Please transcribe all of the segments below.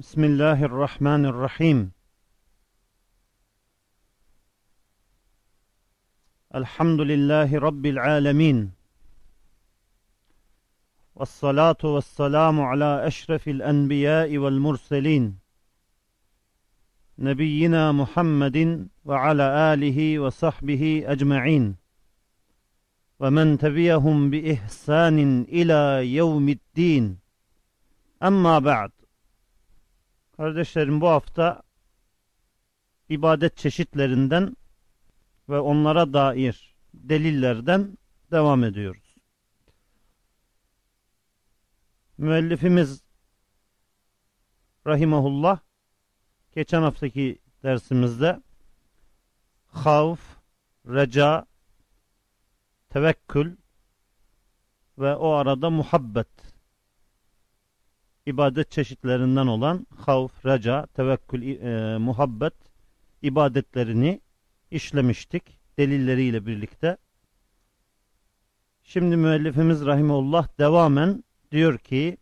بسم الله الرحمن الرحيم. الحمد لله رب العالمين. والصلاة والسلام على أشرف الأنبياء والمرسلين. نبينا محمد وعلى آله وصحبه أجمعين. ومن تبعهم بإحسان إلى يوم الدين. أما بعد. Kardeşlerim bu hafta ibadet çeşitlerinden ve onlara dair delillerden devam ediyoruz. Müellifimiz Rahimahullah geçen haftaki dersimizde havf, reca, tevekkül ve o arada muhabbet ibadet çeşitlerinden olan havf, reca, tevekkül, e, muhabbet ibadetlerini işlemiştik delilleriyle birlikte. Şimdi müellifimiz rahimullah devamen diyor ki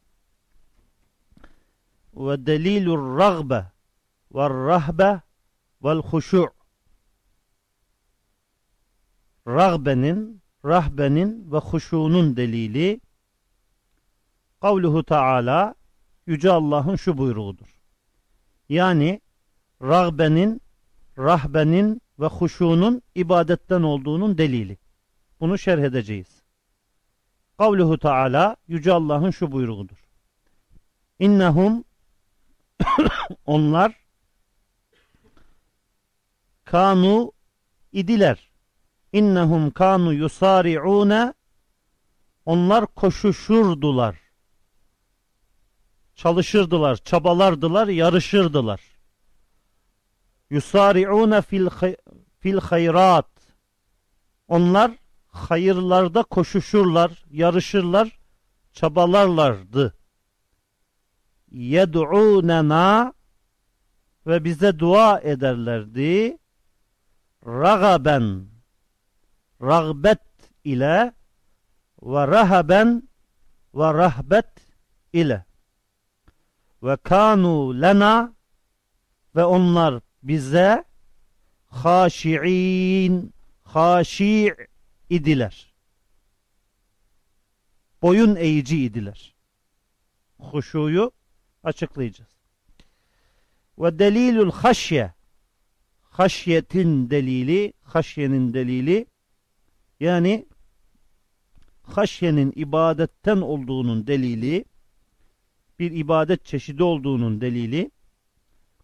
ve delilur ragbe ve rahbe vel huşu' ragbenin, rahbenin ve huşunun delili kavluhu taala Yüce Allah'ın şu buyruğudur. Yani ragbenin, rahbenin ve huşunun ibadetten olduğunun delili. Bunu şerh edeceğiz. Kavluhu Teala Yüce Allah'ın şu buyruğudur. İnnehum onlar kanu idiler. İnnehum kanu yusari'une onlar koşuşurdular çalışırdılar, çabalardılar, yarışırdılar. Yusari'une fil, fil hayrat. Onlar hayırlarda koşuşurlar, yarışırlar, çabalarlardı. Yed'unena ve bize dua ederlerdi. Ragaben ragbet ile ve rahaben ve rahbet ile ve kanu lena ve onlar bize haşi'in haşi' idiler. Boyun eğici idiler. Huşuyu açıklayacağız. Ve delilul haşye haşyetin delili, haşyenin delili yani haşyenin ibadetten olduğunun delili bir ibadet çeşidi olduğunun delili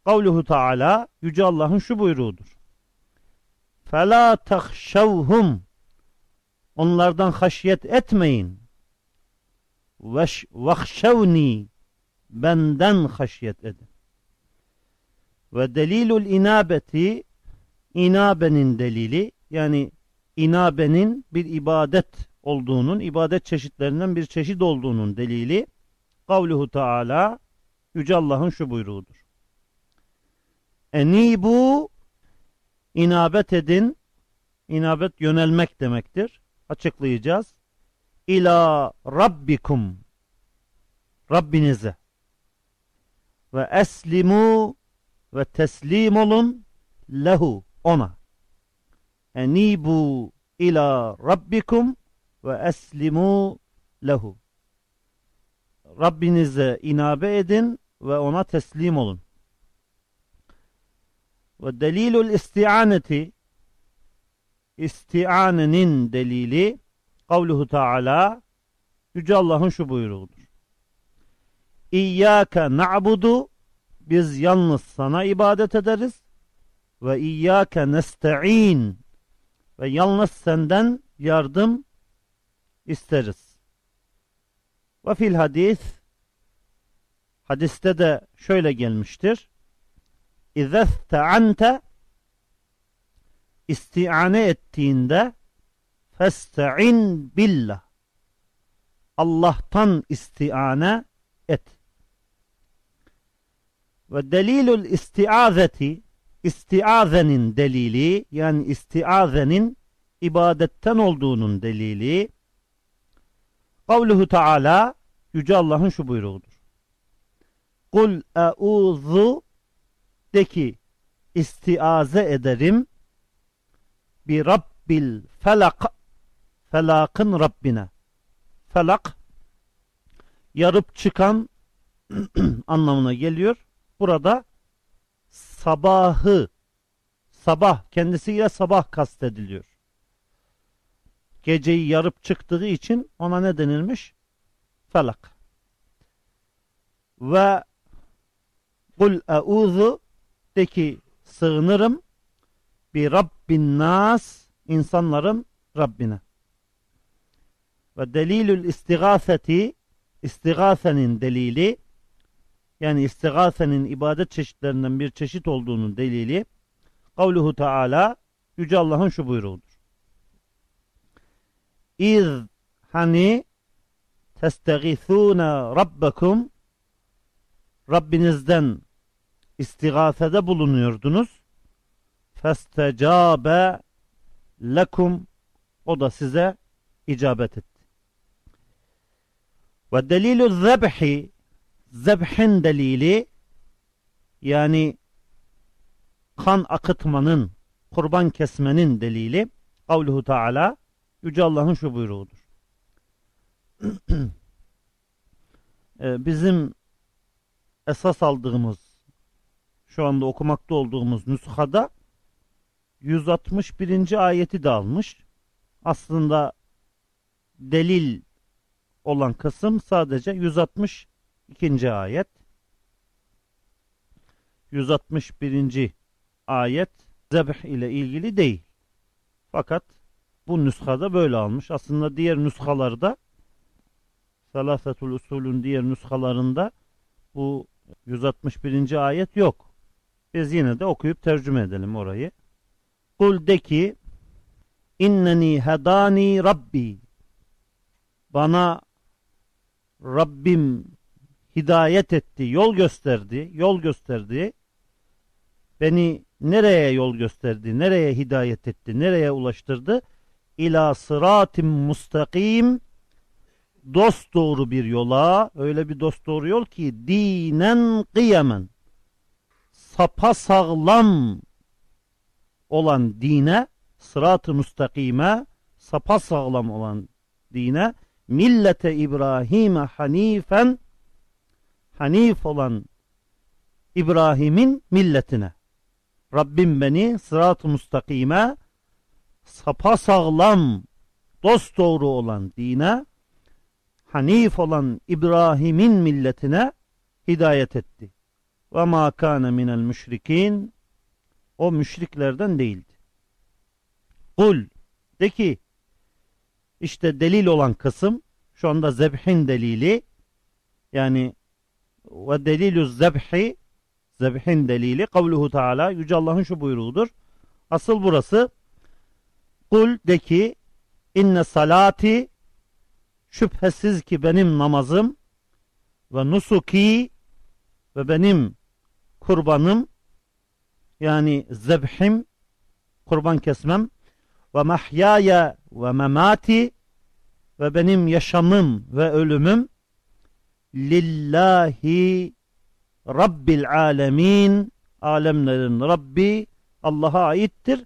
kavluhu taala yüce Allah'ın şu buyruğudur. Fela tahşavhum onlardan haşyet etmeyin. Veş vahşavni benden haşyet edin. Ve delilul inabeti inabenin delili yani inabenin bir ibadet olduğunun, ibadet çeşitlerinden bir çeşit olduğunun delili Kavluhu Teala Yüce Allah'ın şu buyruğudur. Enibu inabet edin. İnabet yönelmek demektir. Açıklayacağız. İla Rabbikum Rabbinize ve eslimu ve teslim olun lehu ona. Enibu ila Rabbikum ve eslimu lehu. Rabbinize inabe edin ve ona teslim olun. Ve delilul isti'aneti isti'anenin delili kavluhu Teala Yüce Allah'ın şu buyruğudur. İyyâke na'budu biz yalnız sana ibadet ederiz ve iyyâke nesta'in ve yalnız senden yardım isteriz. Ve fil hadis hadiste de şöyle gelmiştir. İzesta'ante isti'ane ettiğinde festa'in billah Allah'tan isti'ane et. Ve delilul isti'azeti istiazenin delili yani istiazenin ibadetten olduğunun delili Kavluhu Teala Yüce Allah'ın şu buyruğudur. Kul euzu de ki istiaze ederim bi rabbil felak felakın Rabbine. Felak yarıp çıkan anlamına geliyor. Burada sabahı sabah kendisiyle sabah kastediliyor. Geceyi yarıp çıktığı için ona ne denilmiş? Felak. Ve kul euzu de ki sığınırım bir Rabbin nas insanların Rabbine. Ve delilül istigâseti istigâsenin delili yani istigâsenin ibadet çeşitlerinden bir çeşit olduğunun delili kavluhu Teala Yüce Allah'ın şu buyruğudur. İz hani testegithûne rabbekum Rabbinizden istigâsede bulunuyordunuz. Festecabe lekum o da size icabet etti. Ve delilü zebhi zebhin delili yani kan akıtmanın, kurban kesmenin delili kavluhu Teala Yüce Allah'ın şu buyruğudur. Ee, bizim esas aldığımız şu anda okumakta olduğumuz nüshada 161. ayeti de almış. Aslında delil olan kısım sadece 162. ayet. 161. ayet zebh ile ilgili değil. Fakat bu nüshada böyle almış. Aslında diğer nüshalarda Salasetul Usul'ün diğer nüshalarında bu 161. ayet yok. Biz yine de okuyup tercüme edelim orayı. Kul de ki inneni hedani rabbi bana Rabbim hidayet etti, yol gösterdi, yol gösterdi. Beni nereye yol gösterdi, nereye hidayet etti, nereye ulaştırdı? İla sıratim mustakim dost doğru bir yola, öyle bir dost doğru yol ki dinen kıyamen sapa sağlam olan dine, sırat-ı müstakime, sapa sağlam olan dine, millete İbrahim'e hanifen, hanif olan İbrahim'in milletine. Rabbim beni sırat-ı müstakime, sapa sağlam, dost doğru olan dine, hanif olan İbrahim'in milletine hidayet etti. Ve ma kana minel müşrikin o müşriklerden değildi. Kul de ki işte delil olan kısım şu anda zebhin delili yani ve delilü zebhi zebhin delili kavluhu taala Yüce Allah'ın şu buyruğudur. Asıl burası kul de ki inne salati şüphesiz ki benim namazım ve nusuki ve benim kurbanım yani zebhim kurban kesmem ve mahyaya ve memati ve benim yaşamım ve ölümüm lillahi rabbil alemin. Alemlerin Rabbi Allah'a aittir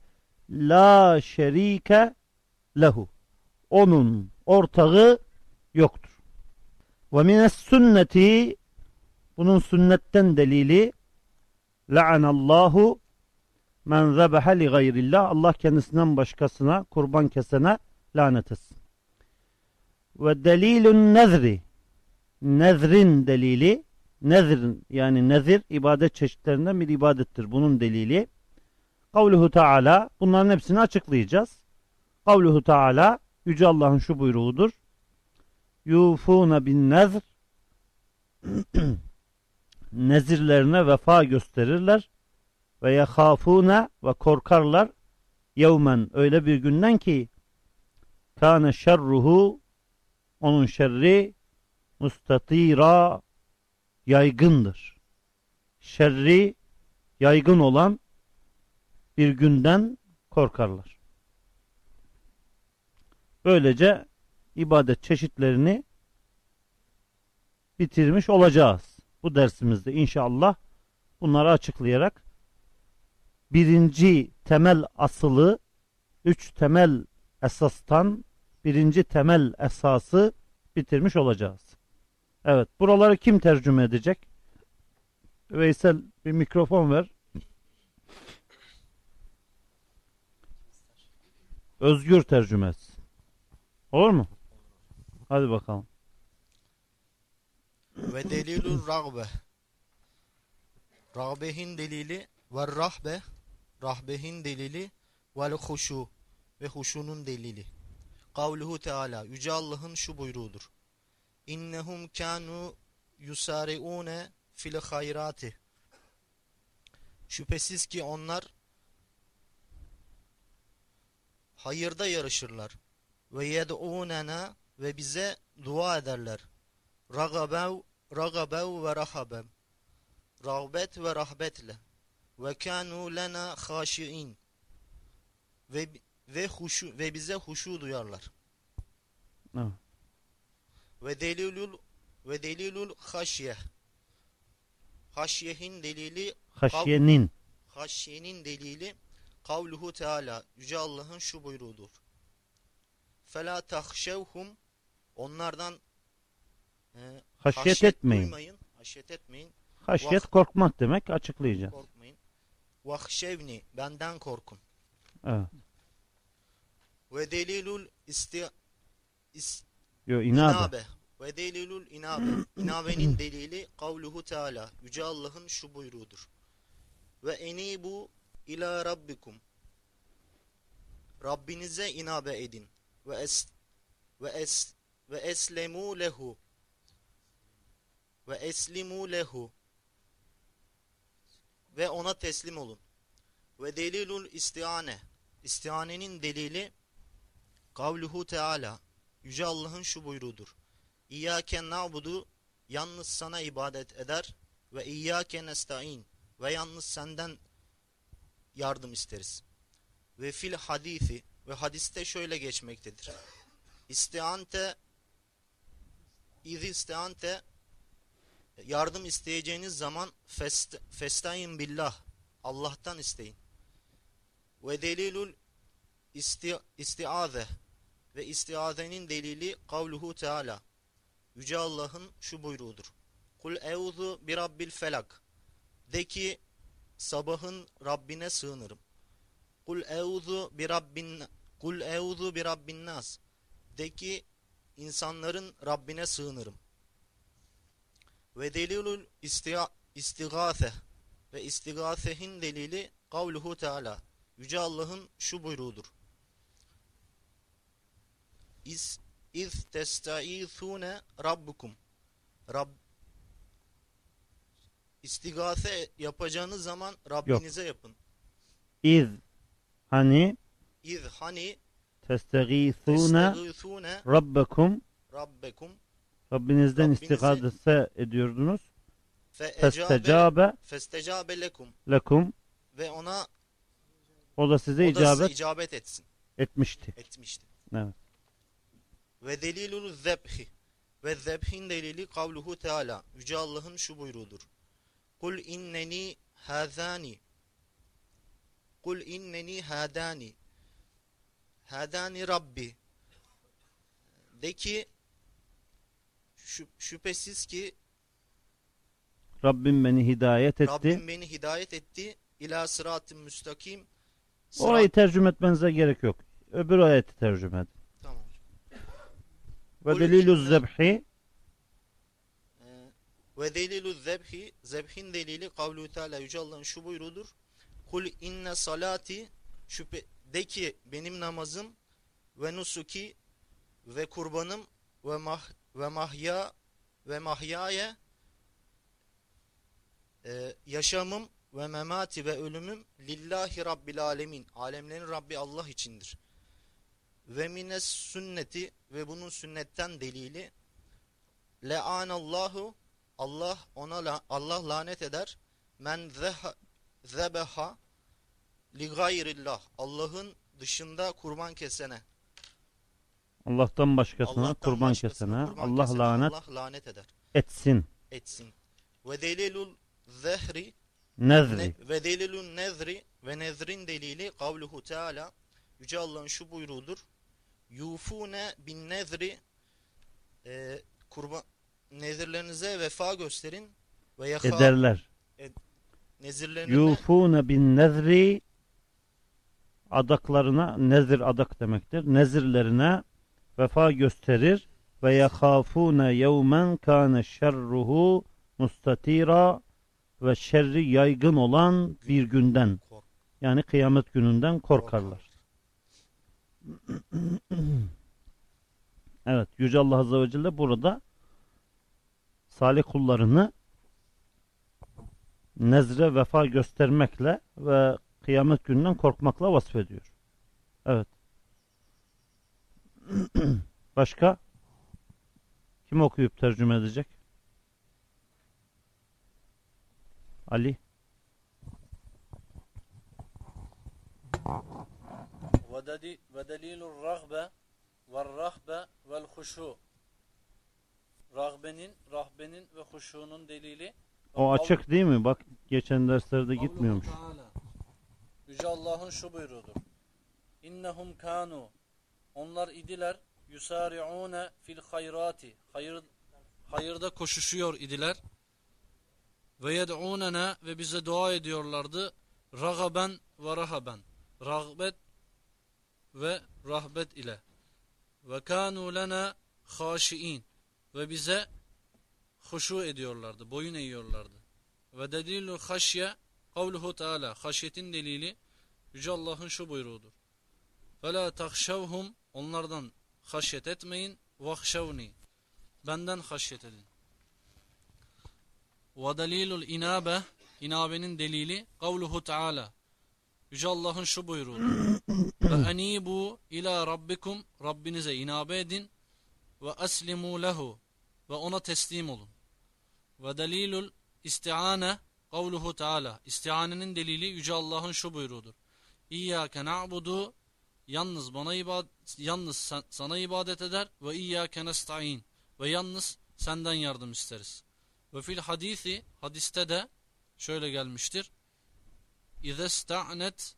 la şerike lehu onun ortağı yoktur. Ve mines sünneti bunun sünnetten delili la'anallahu men zebeha li gayrillah Allah kendisinden başkasına kurban kesene lanet etsin. Ve delilun nezri nezrin delili nezrin yani nezir ibadet çeşitlerinden bir ibadettir. Bunun delili kavluhu taala bunların hepsini açıklayacağız. Kavluhu taala Yüce Allah'ın şu buyruğudur yufuna bin nezr nezirlerine vefa gösterirler ve yahafuna ve korkarlar yevmen öyle bir günden ki kâne şerruhu onun şerri mustatira yaygındır. Şerri yaygın olan bir günden korkarlar. Böylece ibadet çeşitlerini bitirmiş olacağız. bu dersimizde inşallah bunları açıklayarak birinci temel asılı üç temel esastan birinci temel esası bitirmiş olacağız. Evet buraları kim tercüme edecek? Veysel bir mikrofon ver. Özgür tercüme etsin. Olur mu? Hadi bakalım. Ve delilur ragbe. Ragbehin delili ve rahbe. Rahbehin delili vel huşu. Ve huşunun delili. Kavluhu Teala. Yüce Allah'ın şu buyruğudur. İnnehum kanu yusari'une fil hayrati. Şüphesiz ki onlar hayırda yarışırlar. Ve yed'unena ve bize dua ederler. Ragabev, ragabev ve rahabem. Rağbet ve rahbetle. Ve kanu lena haşiin. Ve ve huşu ve bize huşu duyarlar. Evet. Ve delilul ve delilul haşye. Haşyehin delili Haşyenin. haşyenin delili kavluhu teala yüce Allah'ın şu buyruğudur. Fela tahşevhum onlardan e, Haşyet etmeyin. duymayın, haşyet etmeyin, Haşyet Vah. korkmak demek açıklayacağız. korkmayın. Vahşevni benden korkun. Evet. Ve delilul isti is, Yo inabe. inabe. Ve delilul inabe. İnabenin delili kavluhu teala. Yüce Allah'ın şu buyruğudur. Ve enibu ila rabbikum. Rabbinize inabe edin. Ve es ve es ve eslemu lehu. Ve eslimu lehu. Ve ona teslim olun. Ve delilul istiane. İstianenin delili kavluhu teala. Yüce Allah'ın şu buyruğudur. İyyâken na'budu yalnız sana ibadet eder ve iyyâke nesta'in ve yalnız senden yardım isteriz. Ve fil hadisi ve hadiste şöyle geçmektedir. İstiante iz istiante yardım isteyeceğiniz zaman fest, festayin billah Allah'tan isteyin. Ve delilul isti, istiaze ve istiazenin delili kavluhu teala. Yüce Allah'ın şu buyruğudur. Kul euzu bi rabbil felak. De ki sabahın Rabbine sığınırım. Kul euzu bi rabbin Kul euzu bi rabbin nas. De ki insanların Rabbine sığınırım. Ve delilul istia, istigase ve istigasehin delili kavluhu teala. Yüce Allah'ın şu buyruğudur. İz, iz testaizune rabbukum. Rab istigase yapacağınız zaman Rabbinize yapın. İz hani İz hani testaizune rabbekum rabbekum Rabbinizden istigase ediyordunuz. fe ecabe Festecabe festecabe lekum lekum ve ona o da size o da size icabet icabet etsin etmişti. etmişti. Evet. Ve delilul zebhi ve zebhin delili kavluhu teala. Yüce Allah'ın şu buyruğudur. Kul inneni hazani Kul inneni hadani Hadani Rabbi De ki şü- şüphesiz ki Rabbim beni hidayet etti. Rabbim beni hidayet etti. İla sıratın müstakim. Orayı Sırat- tercüme etmenize gerek yok. Öbür ayeti tercüme edin. Tamam. Ve delilü zebhi Ve delilu zebhi, zebhin delili kavlu teala Yüce Allah'ın şu buyruğudur. Kul inne salati şüphe de ki benim namazım ve nusuki ve kurbanım ve mah ve mahya ve mahyaya e, yaşamım ve memati ve ölümüm lillahi rabbil alemin. Alemlerin Rabbi Allah içindir. Ve mines sünneti ve bunun sünnetten delili Le'anallahu Allah ona la, Allah lanet eder. Men zebeha li gayrillah. Allah'ın dışında kurban kesene. Allah'tan başkasına Allah'tan kurban başkasına kesene kurban Allah kesene lanet Allah lanet eder. etsin. Etsin. Ve delilul zehri Nezri. ne, ve delilun nezri ve nezrin delili kavluhu teala Yüce Allah'ın şu buyruğudur. Yufune bin nezri e, kurban nezirlerinize vefa gösterin ve yaka Ederler. nezirlerine Yufune bin nezri adaklarına nezir adak demektir. Nezirlerine vefa gösterir ve yahafune yevmen kâne şerruhu mustatira ve şerri yaygın olan bir günden yani kıyamet gününden korkarlar. Evet Yüce Allah Azze ve Celle burada salih kullarını nezre vefa göstermekle ve kıyamet gününden korkmakla vasfediyor. Evet. Başka? Kim okuyup tercüme edecek? Ali. ودلي- ودليل الرغبة والرهبة والخشوع Rahbenin, rahbenin ve huşunun delili. O açık değil mi? Bak geçen derslerde gitmiyormuş. Yüce Allah'ın şu buyruğudur. İnnehum kanu onlar idiler. Yusari'une fil hayrati hayır hayırda koşuşuyor idiler. Ve yed'unena ve bize dua ediyorlardı. Ragaben ve rahaben. Rağbet ve rahbet ile. Ve kanu lena haşiin ve bize huşu ediyorlardı, boyun eğiyorlardi. Ve delilul haşye kavluhu teala, haşyetin delili Yüce Allah'ın şu buyruğudur. Fela takşavhum, onlardan haşyet etmeyin, vahşavni, benden haşyet edin. Ve delilul inabe, inabenin delili kavluhu teala, Yüce Allah'ın şu buyruğu. Ve enibu ila rabbikum Rabbinize inabe edin ve eslimu lehu ve ona teslim olun. Ve delilul istiane kavluhu teala. İstianenin delili Yüce Allah'ın şu buyruğudur. İyyâke na'budu yalnız bana ibadet, yalnız sana ibadet eder ve iyyâke nesta'in ve yalnız senden yardım isteriz. Ve fil hadisi hadiste de şöyle gelmiştir. İze sta'net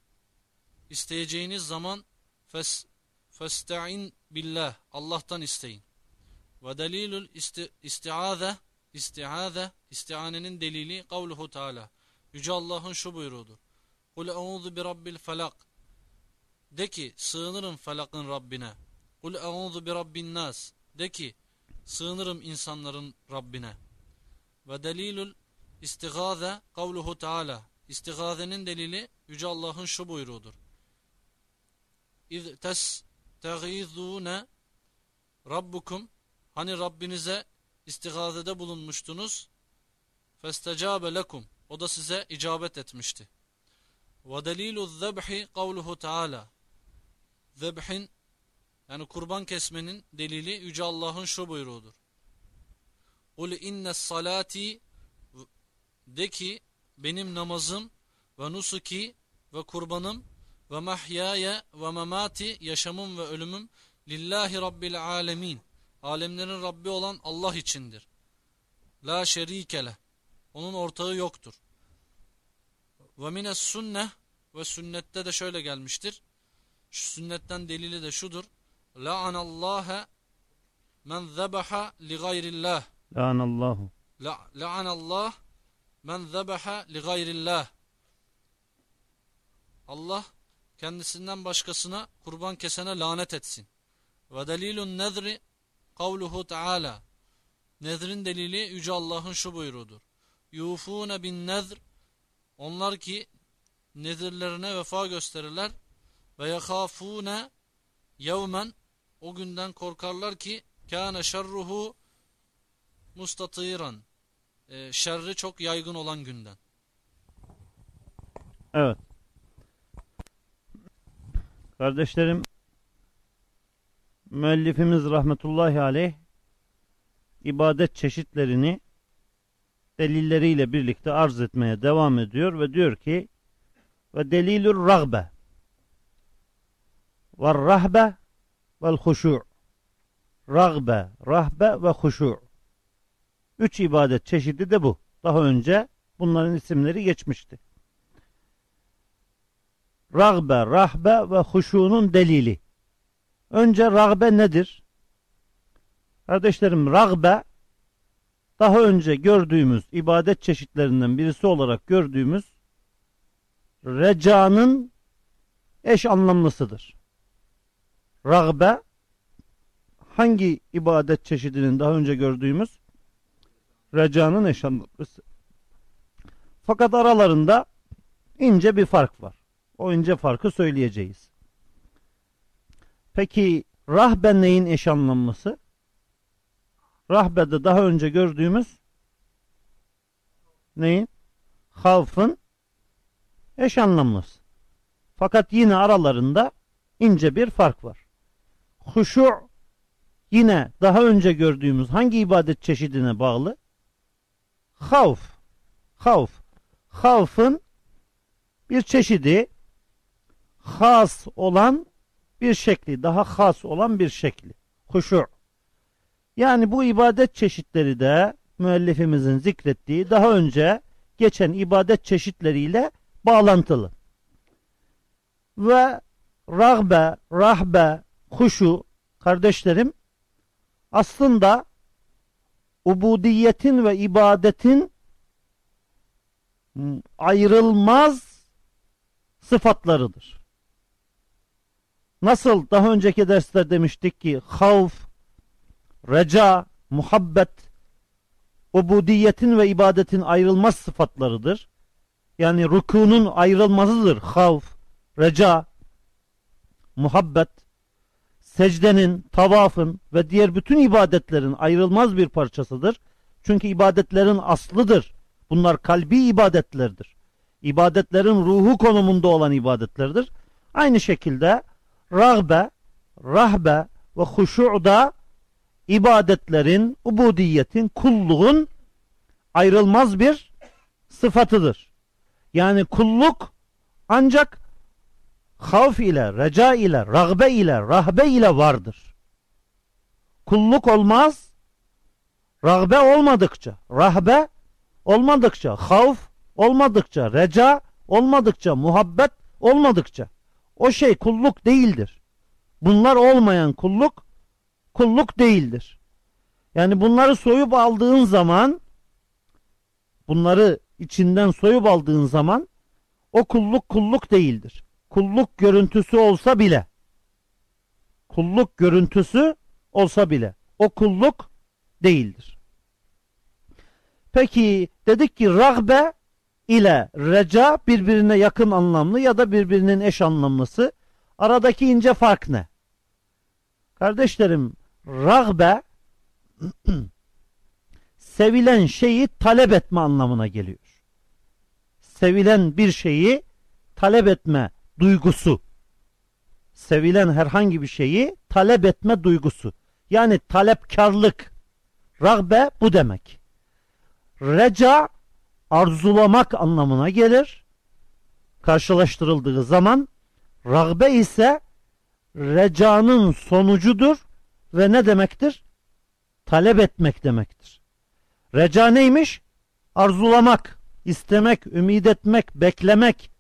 isteyeceğiniz zaman fes, festa'in billah Allah'tan isteyin. Ve delilül isti, istiaze istiaze istianenin delili kavluhu teala. Yüce Allah'ın şu buyruğudur. Kul euzu bi rabbil felak. De ki sığınırım felakın Rabbine. Kul euzu bi rabbin nas. De ki sığınırım insanların Rabbine. Ve delilül istigaze kavluhu teala. İstigazenin delili Yüce Allah'ın şu buyruğudur. İz testagizune Rabbukum hani Rabbinize istigazede bulunmuştunuz. Festecabe lekum. O da size icabet etmişti. Ve delilu zebhi kavluhu teala. Zebhin yani kurban kesmenin delili Yüce Allah'ın şu buyruğudur. Kul inne salati de ki benim namazım ve nusuki ve kurbanım ve mahyaya ve memati yaşamım ve ölümüm lillahi rabbil alemin. Alemlerin Rabbi olan Allah içindir. La şerikele. Onun ortağı yoktur. Ve mines sünne ve sünnette de şöyle gelmiştir. Şu sünnetten delili de şudur. La'anallâhe men zebaha li gayrillah. Lanallahu. La- La'anallah men zebaha li gayrillah. Allah kendisinden başkasına kurban kesene lanet etsin. Ve delilun nezri kavluhu teala. Nezrin delili Yüce Allah'ın şu buyruğudur. Yufune bin nezr onlar ki nezirlerine vefa gösterirler ve yakafune yevmen o günden korkarlar ki kâne şerruhu mustatiran e, şerri çok yaygın olan günden. Evet. Kardeşlerim müellifimiz rahmetullahi aleyh ibadet çeşitlerini delilleriyle birlikte arz etmeye devam ediyor ve diyor ki ve delilur ragbe ve rahbe vel huşu' ragbe, rahbe ve huşu' üç ibadet çeşidi de bu. Daha önce bunların isimleri geçmişti. Ragbe, rahbe ve huşunun delili. Önce ragbe nedir? Kardeşlerim ragbe daha önce gördüğümüz ibadet çeşitlerinden birisi olarak gördüğümüz recanın eş anlamlısıdır. Ragbe hangi ibadet çeşidinin daha önce gördüğümüz recanın eş anlamlısı. Fakat aralarında ince bir fark var. O ince farkı söyleyeceğiz. Peki rahbe neyin eş anlamlısı? Rahbede daha önce gördüğümüz neyin? Havfın eş anlamlısı. Fakat yine aralarında ince bir fark var. Huşu yine daha önce gördüğümüz hangi ibadet çeşidine bağlı? Havf. Havf. Havfın bir çeşidi has olan bir şekli, daha has olan bir şekli. Huşu. Yani bu ibadet çeşitleri de müellifimizin zikrettiği daha önce geçen ibadet çeşitleriyle bağlantılı. Ve ragbe, rahbe, huşu kardeşlerim aslında ubudiyetin ve ibadetin ayrılmaz sıfatlarıdır. Nasıl daha önceki derste demiştik ki havf, reca, muhabbet, ubudiyetin ve ibadetin ayrılmaz sıfatlarıdır. Yani rükunun ayrılmazıdır. Havf, reca, muhabbet, secdenin, tavafın ve diğer bütün ibadetlerin ayrılmaz bir parçasıdır. Çünkü ibadetlerin aslıdır. Bunlar kalbi ibadetlerdir. İbadetlerin ruhu konumunda olan ibadetlerdir. Aynı şekilde rağbe, rahbe ve huşu da ibadetlerin, ubudiyetin, kulluğun ayrılmaz bir sıfatıdır. Yani kulluk ancak havf ile, reca ile, ragbe ile, rahbe ile vardır. Kulluk olmaz, ragbe olmadıkça, rahbe olmadıkça, havf olmadıkça, reca olmadıkça, muhabbet olmadıkça o şey kulluk değildir. Bunlar olmayan kulluk kulluk değildir. Yani bunları soyup aldığın zaman bunları içinden soyup aldığın zaman o kulluk kulluk değildir. Kulluk görüntüsü olsa bile kulluk görüntüsü olsa bile o kulluk değildir. Peki dedik ki ragbe ile reca birbirine yakın anlamlı ya da birbirinin eş anlamlısı. Aradaki ince fark ne? Kardeşlerim ragbe sevilen şeyi talep etme anlamına geliyor. Sevilen bir şeyi talep etme duygusu. Sevilen herhangi bir şeyi talep etme duygusu. Yani talepkarlık. Ragbe bu demek. Reca arzulamak anlamına gelir. Karşılaştırıldığı zaman ragbe ise recanın sonucudur ve ne demektir? Talep etmek demektir. Reca neymiş? Arzulamak, istemek, ümit etmek, beklemek.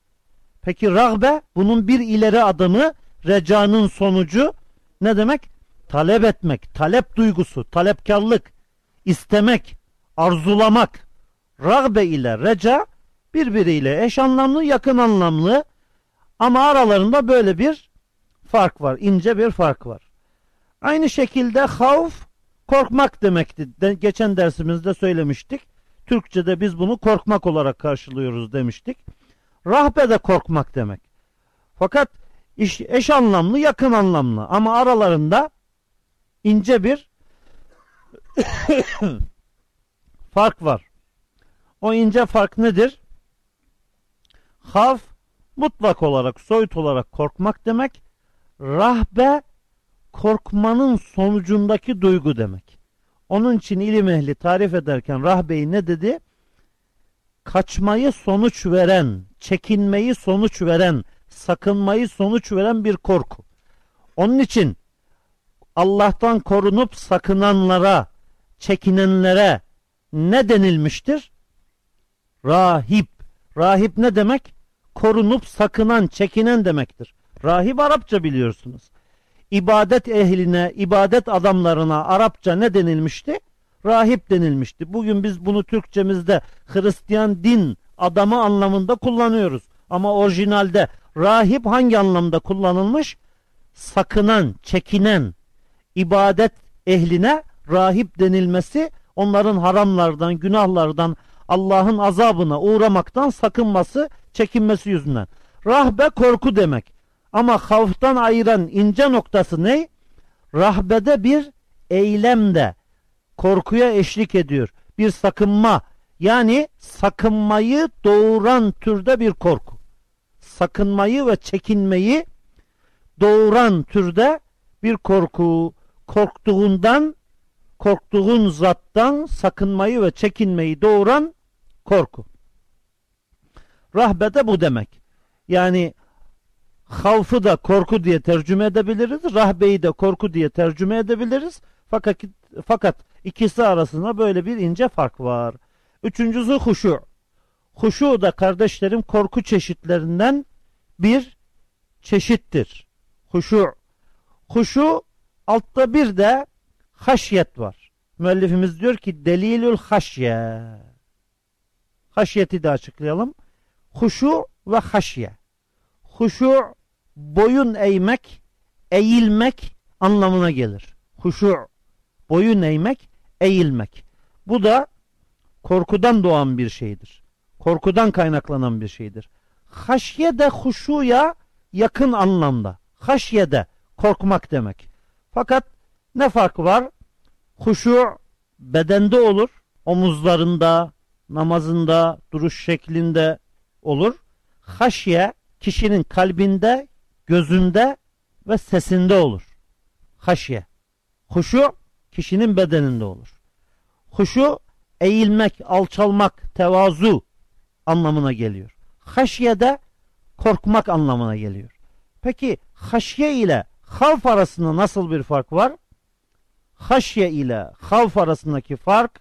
Peki ragbe bunun bir ileri adımı recanın sonucu ne demek? Talep etmek, talep duygusu, talepkarlık, istemek, arzulamak. Ragbe ile reca birbiriyle eş anlamlı, yakın anlamlı ama aralarında böyle bir fark var, ince bir fark var. Aynı şekilde havf korkmak demekti. De, geçen dersimizde söylemiştik. Türkçe'de biz bunu korkmak olarak karşılıyoruz demiştik. Rahbe de korkmak demek. Fakat iş, eş anlamlı, yakın anlamlı ama aralarında ince bir fark var. O ince fark nedir? Havf mutlak olarak, soyut olarak korkmak demek. Rahbe korkmanın sonucundaki duygu demek. Onun için ilim ehli tarif ederken rahbeyi ne dedi? Kaçmayı sonuç veren, çekinmeyi sonuç veren, sakınmayı sonuç veren bir korku. Onun için Allah'tan korunup sakınanlara, çekinenlere ne denilmiştir? Rahip. Rahip ne demek? Korunup sakınan, çekinen demektir. Rahip Arapça biliyorsunuz. İbadet ehline, ibadet adamlarına Arapça ne denilmişti? Rahip denilmişti. Bugün biz bunu Türkçemizde Hristiyan din adamı anlamında kullanıyoruz. Ama orijinalde rahip hangi anlamda kullanılmış? Sakınan, çekinen, ibadet ehline rahip denilmesi onların haramlardan, günahlardan, Allah'ın azabına uğramaktan sakınması, çekinmesi yüzünden. Rahbe korku demek. Ama havftan ayıran ince noktası ne? Rahbede bir eylemde korkuya eşlik ediyor. Bir sakınma. Yani sakınmayı doğuran türde bir korku. Sakınmayı ve çekinmeyi doğuran türde bir korku. Korktuğundan, korktuğun zattan sakınmayı ve çekinmeyi doğuran korku. Rahbede bu demek. Yani havfı da korku diye tercüme edebiliriz. Rahbeyi de korku diye tercüme edebiliriz. Fakat, fakat ikisi arasında böyle bir ince fark var. Üçüncüsü huşu. Huşu da kardeşlerim korku çeşitlerinden bir çeşittir. Huşu. Huşu altta bir de haşyet var. Müellifimiz diyor ki delilül haşye. Haşyeti de açıklayalım. Huşu ve haşye. Huşu boyun eğmek, eğilmek anlamına gelir. Huşu boyun eğmek, eğilmek. Bu da korkudan doğan bir şeydir. Korkudan kaynaklanan bir şeydir. Haşye de huşuya yakın anlamda. Haşye de korkmak demek. Fakat ne fark var? Huşu bedende olur. Omuzlarında, namazında, duruş şeklinde olur. Haşye kişinin kalbinde, gözünde ve sesinde olur. Haşye. Huşu kişinin bedeninde olur. Huşu eğilmek, alçalmak, tevazu anlamına geliyor. Haşye de korkmak anlamına geliyor. Peki haşye ile havf arasında nasıl bir fark var? Haşye ile havf arasındaki fark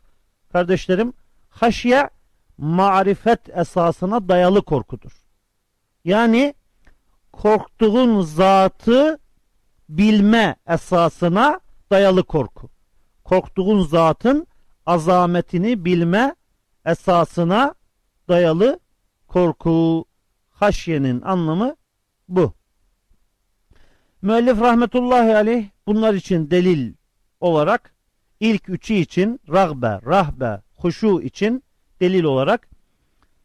kardeşlerim haşye marifet esasına dayalı korkudur. Yani korktuğun zatı bilme esasına dayalı korku. Korktuğun zatın azametini bilme esasına dayalı korku. Haşyenin anlamı bu. Müellif rahmetullahi aleyh bunlar için delil olarak ilk üçü için ragbe, rahbe, huşu için delil olarak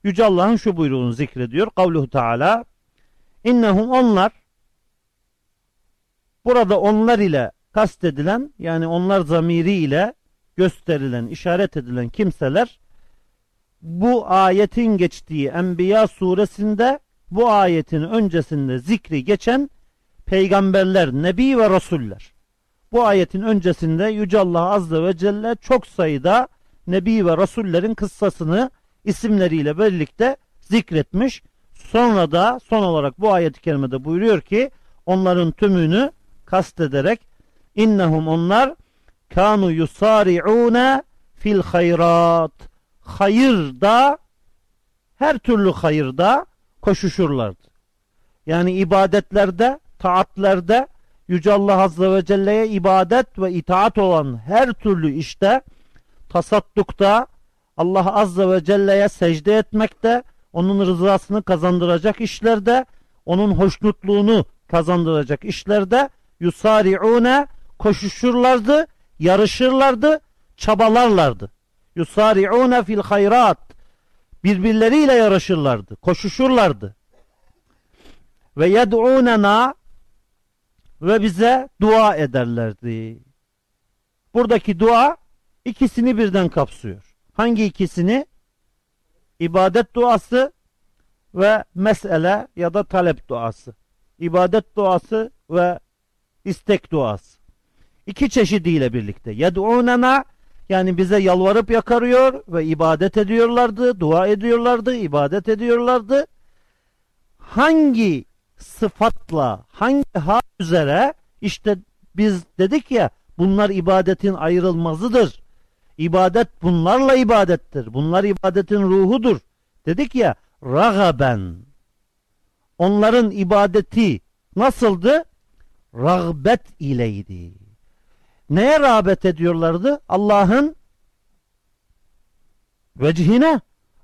Yüce Allah'ın şu buyruğunu zikrediyor. Kavluhu Teala İnnehum onlar burada onlar ile kastedilen yani onlar zamiri ile gösterilen, işaret edilen kimseler bu ayetin geçtiği Enbiya suresinde bu ayetin öncesinde zikri geçen peygamberler, nebi ve rasuller. Bu ayetin öncesinde Yüce Allah Azze ve Celle çok sayıda nebi ve rasullerin kıssasını isimleriyle birlikte zikretmiş. Sonra da son olarak bu ayet-i kerimede buyuruyor ki onların tümünü kastederek innehum onlar kanu yusari'une fil hayrat hayırda her türlü hayırda koşuşurlardı. Yani ibadetlerde, taatlerde Yüce Allah Azze ve Celle'ye ibadet ve itaat olan her türlü işte tasaddukta Allah Azze ve Celle'ye secde etmekte, onun rızasını kazandıracak işlerde, onun hoşnutluğunu kazandıracak işlerde yusari'une koşuşurlardı, yarışırlardı, çabalarlardı. Yusari'une fil hayrat birbirleriyle yarışırlardı, koşuşurlardı. Ve yed'unena ve bize dua ederlerdi. Buradaki dua ikisini birden kapsıyor. Hangi ikisini? İbadet duası ve mesele ya da talep duası. İbadet duası ve istek duası. İki çeşidiyle birlikte. Yed'unena yani bize yalvarıp yakarıyor ve ibadet ediyorlardı, dua ediyorlardı, ibadet ediyorlardı. Hangi sıfatla, hangi hal üzere işte biz dedik ya bunlar ibadetin ayrılmazıdır. İbadet bunlarla ibadettir. Bunlar ibadetin ruhudur. Dedik ya ragaben. Onların ibadeti nasıldı? Rağbet ileydi. Neye rağbet ediyorlardı? Allah'ın vecihine,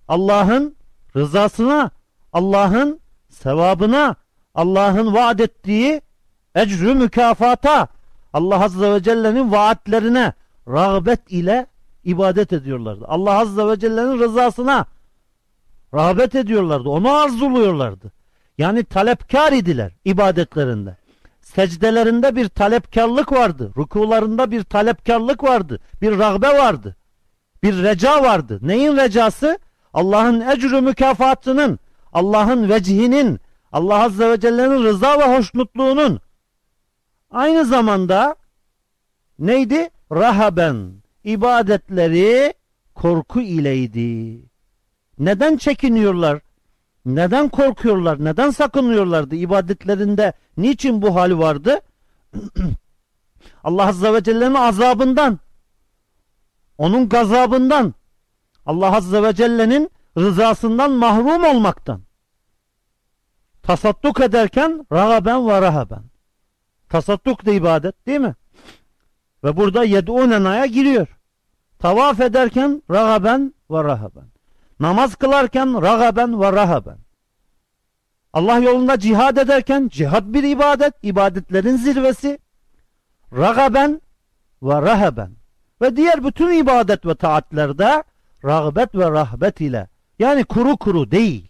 Allah'ın rızasına, Allah'ın sevabına, Allah'ın vaat ettiği ecrü mükafata, Allah Azze ve Celle'nin vaatlerine rağbet ile ibadet ediyorlardı. Allah Azze ve Celle'nin rızasına rağbet ediyorlardı. Onu arzuluyorlardı. Yani talepkar idiler ibadetlerinde. Secdelerinde bir talepkarlık vardı. Rukularında bir talepkarlık vardı. Bir rağbe vardı. Bir reca vardı. Neyin recası? Allah'ın ecrü mükafatının, Allah'ın vecihinin, Allah Azze ve Celle'nin rıza ve hoşnutluğunun aynı zamanda neydi? Rahaben. İbadetleri korku ileydi. Neden çekiniyorlar? Neden korkuyorlar? Neden sakınıyorlardı ibadetlerinde? Niçin bu hal vardı? Allah Azze ve Celle'nin azabından, onun gazabından, Allah Azze ve Celle'nin rızasından mahrum olmaktan. Tasadduk ederken ragaben ve rahaben. Tasadduk da ibadet değil mi? Ve burada yed'unena'ya giriyor. Tavaf ederken ragaben ve rahaben. Namaz kılarken ragaben ve rahaben. Allah yolunda cihad ederken cihad bir ibadet, ibadetlerin zirvesi. Ragaben ve rahaben. Ve diğer bütün ibadet ve taatlerde rağbet ve rahbet ile yani kuru kuru değil.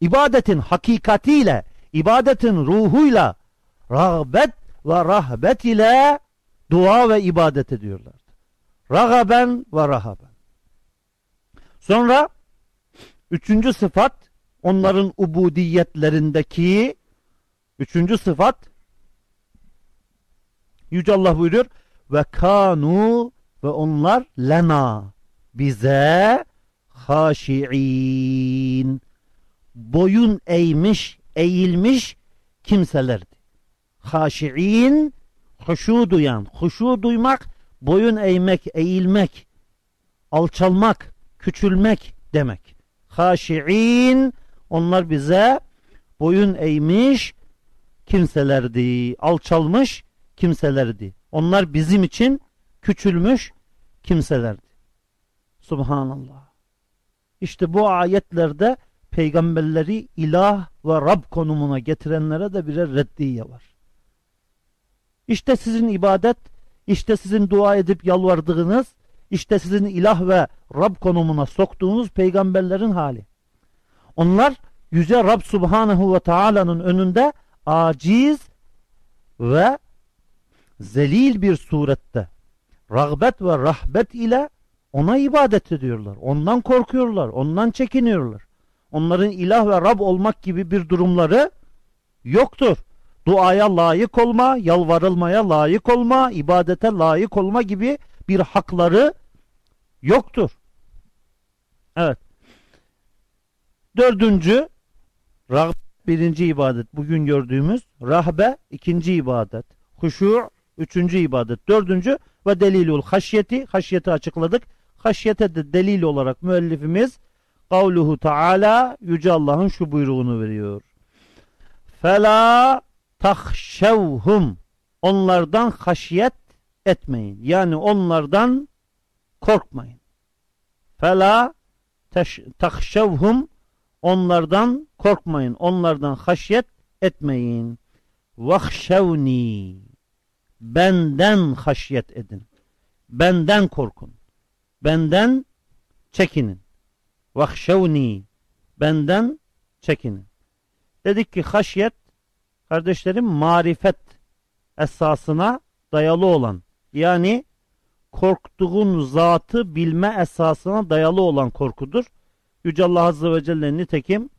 İbadetin hakikatiyle, ibadetin ruhuyla rağbet ve rahbet ile dua ve ibadet ediyorlar. Ragaben ve rahaben. Sonra üçüncü sıfat onların ubudiyetlerindeki üçüncü sıfat Yüce Allah buyuruyor ve kanu ve onlar lena bize haşi'in boyun eğmiş eğilmiş kimselerdi. Haşi'in huşu duyan, huşu duymak, boyun eğmek, eğilmek, alçalmak, küçülmek demek. Haşi'in onlar bize boyun eğmiş kimselerdi, alçalmış kimselerdi. Onlar bizim için küçülmüş kimselerdi. Subhanallah. İşte bu ayetlerde peygamberleri ilah ve Rab konumuna getirenlere de birer reddiye var. İşte sizin ibadet, işte sizin dua edip yalvardığınız, işte sizin ilah ve Rab konumuna soktuğunuz peygamberlerin hali. Onlar yüce Rab Subhanahu ve Taala'nın önünde aciz ve zelil bir surette rağbet ve rahbet ile ona ibadet ediyorlar. Ondan korkuyorlar. Ondan çekiniyorlar. Onların ilah ve Rab olmak gibi bir durumları yoktur. Duaya layık olma, yalvarılmaya layık olma, ibadete layık olma gibi bir hakları yoktur. Evet. Dördüncü, rağbet birinci ibadet. Bugün gördüğümüz rahbe ikinci ibadet. Huşu üçüncü ibadet. Dördüncü ve delilul haşyeti. Haşyeti açıkladık. Haşyete de delil olarak müellifimiz kavluhu taala Yüce Allah'ın şu buyruğunu veriyor. Fela tahşevhum onlardan haşyet etmeyin. Yani onlardan korkmayın. Fela tahşevhum onlardan korkmayın. Onlardan haşyet etmeyin. Vahşevni benden haşyet edin. Benden korkun. Benden çekinin. Vahşevni benden çekinin. Dedik ki haşyet kardeşlerim marifet esasına dayalı olan yani korktuğun zatı bilme esasına dayalı olan korkudur. Yüce Allah Azze ve Celle nitekim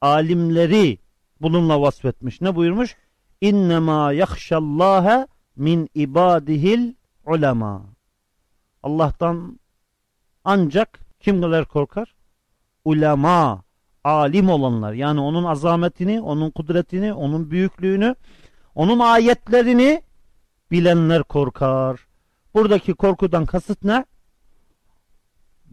alimleri bununla vasfetmiş. Ne buyurmuş? İnnemâ yakşallâhe min ibadihil ulema. Allah'tan ancak kimler korkar? Ulema, alim olanlar. Yani onun azametini, onun kudretini, onun büyüklüğünü, onun ayetlerini bilenler korkar. Buradaki korkudan kasıt ne?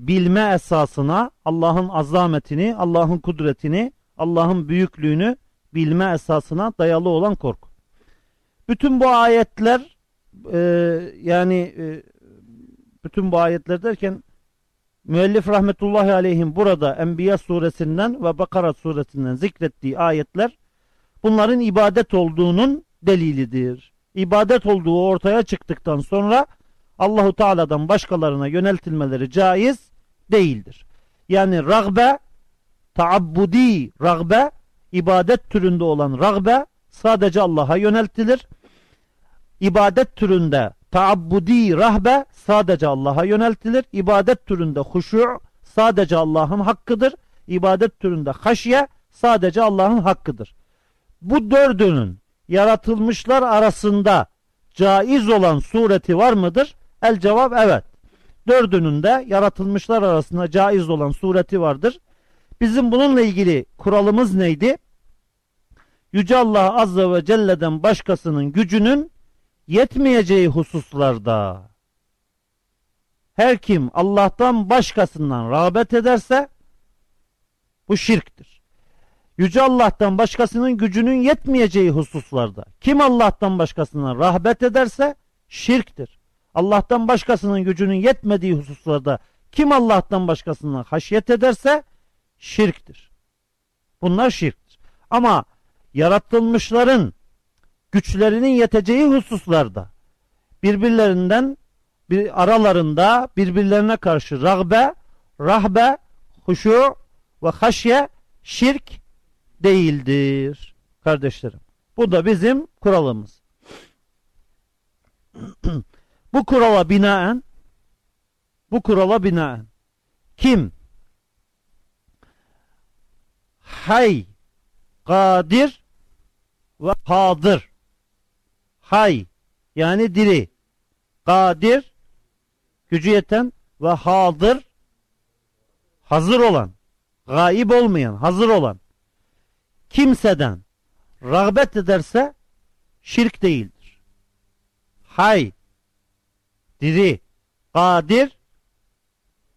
bilme esasına Allah'ın azametini, Allah'ın kudretini, Allah'ın büyüklüğünü bilme esasına dayalı olan korku. Bütün bu ayetler e, yani e, bütün bu ayetler derken müellif rahmetullahi aleyhim burada Enbiya suresinden ve Bakara suresinden zikrettiği ayetler bunların ibadet olduğunun delilidir. İbadet olduğu ortaya çıktıktan sonra Allahu Teala'dan başkalarına yöneltilmeleri caiz değildir. Yani ragbe, taabbudi ragbe, ibadet türünde olan ragbe sadece Allah'a yöneltilir. İbadet türünde taabbudi rahbe sadece Allah'a yöneltilir. İbadet türünde huşu sadece Allah'ın hakkıdır. İbadet türünde haşye sadece Allah'ın hakkıdır. Bu dördünün yaratılmışlar arasında caiz olan sureti var mıdır? El cevap evet. Dördünün de yaratılmışlar arasında caiz olan sureti vardır. Bizim bununla ilgili kuralımız neydi? Yüce Allah Azze ve Celle'den başkasının gücünün yetmeyeceği hususlarda her kim Allah'tan başkasından rağbet ederse bu şirktir. Yüce Allah'tan başkasının gücünün yetmeyeceği hususlarda kim Allah'tan başkasından rahbet ederse şirktir. Allah'tan başkasının gücünün yetmediği hususlarda kim Allah'tan başkasından haşyet ederse şirktir. Bunlar şirktir. Ama yaratılmışların güçlerinin yeteceği hususlarda birbirlerinden bir aralarında birbirlerine karşı ragbe, rahbe, huşu ve haşye şirk değildir kardeşlerim. Bu da bizim kuralımız. bu kurala binaen bu kurala binaen kim hay kadir ve hadır hay yani diri kadir gücü yeten ve hadır hazır olan gaib olmayan hazır olan kimseden rağbet ederse şirk değildir. Hay diri kadir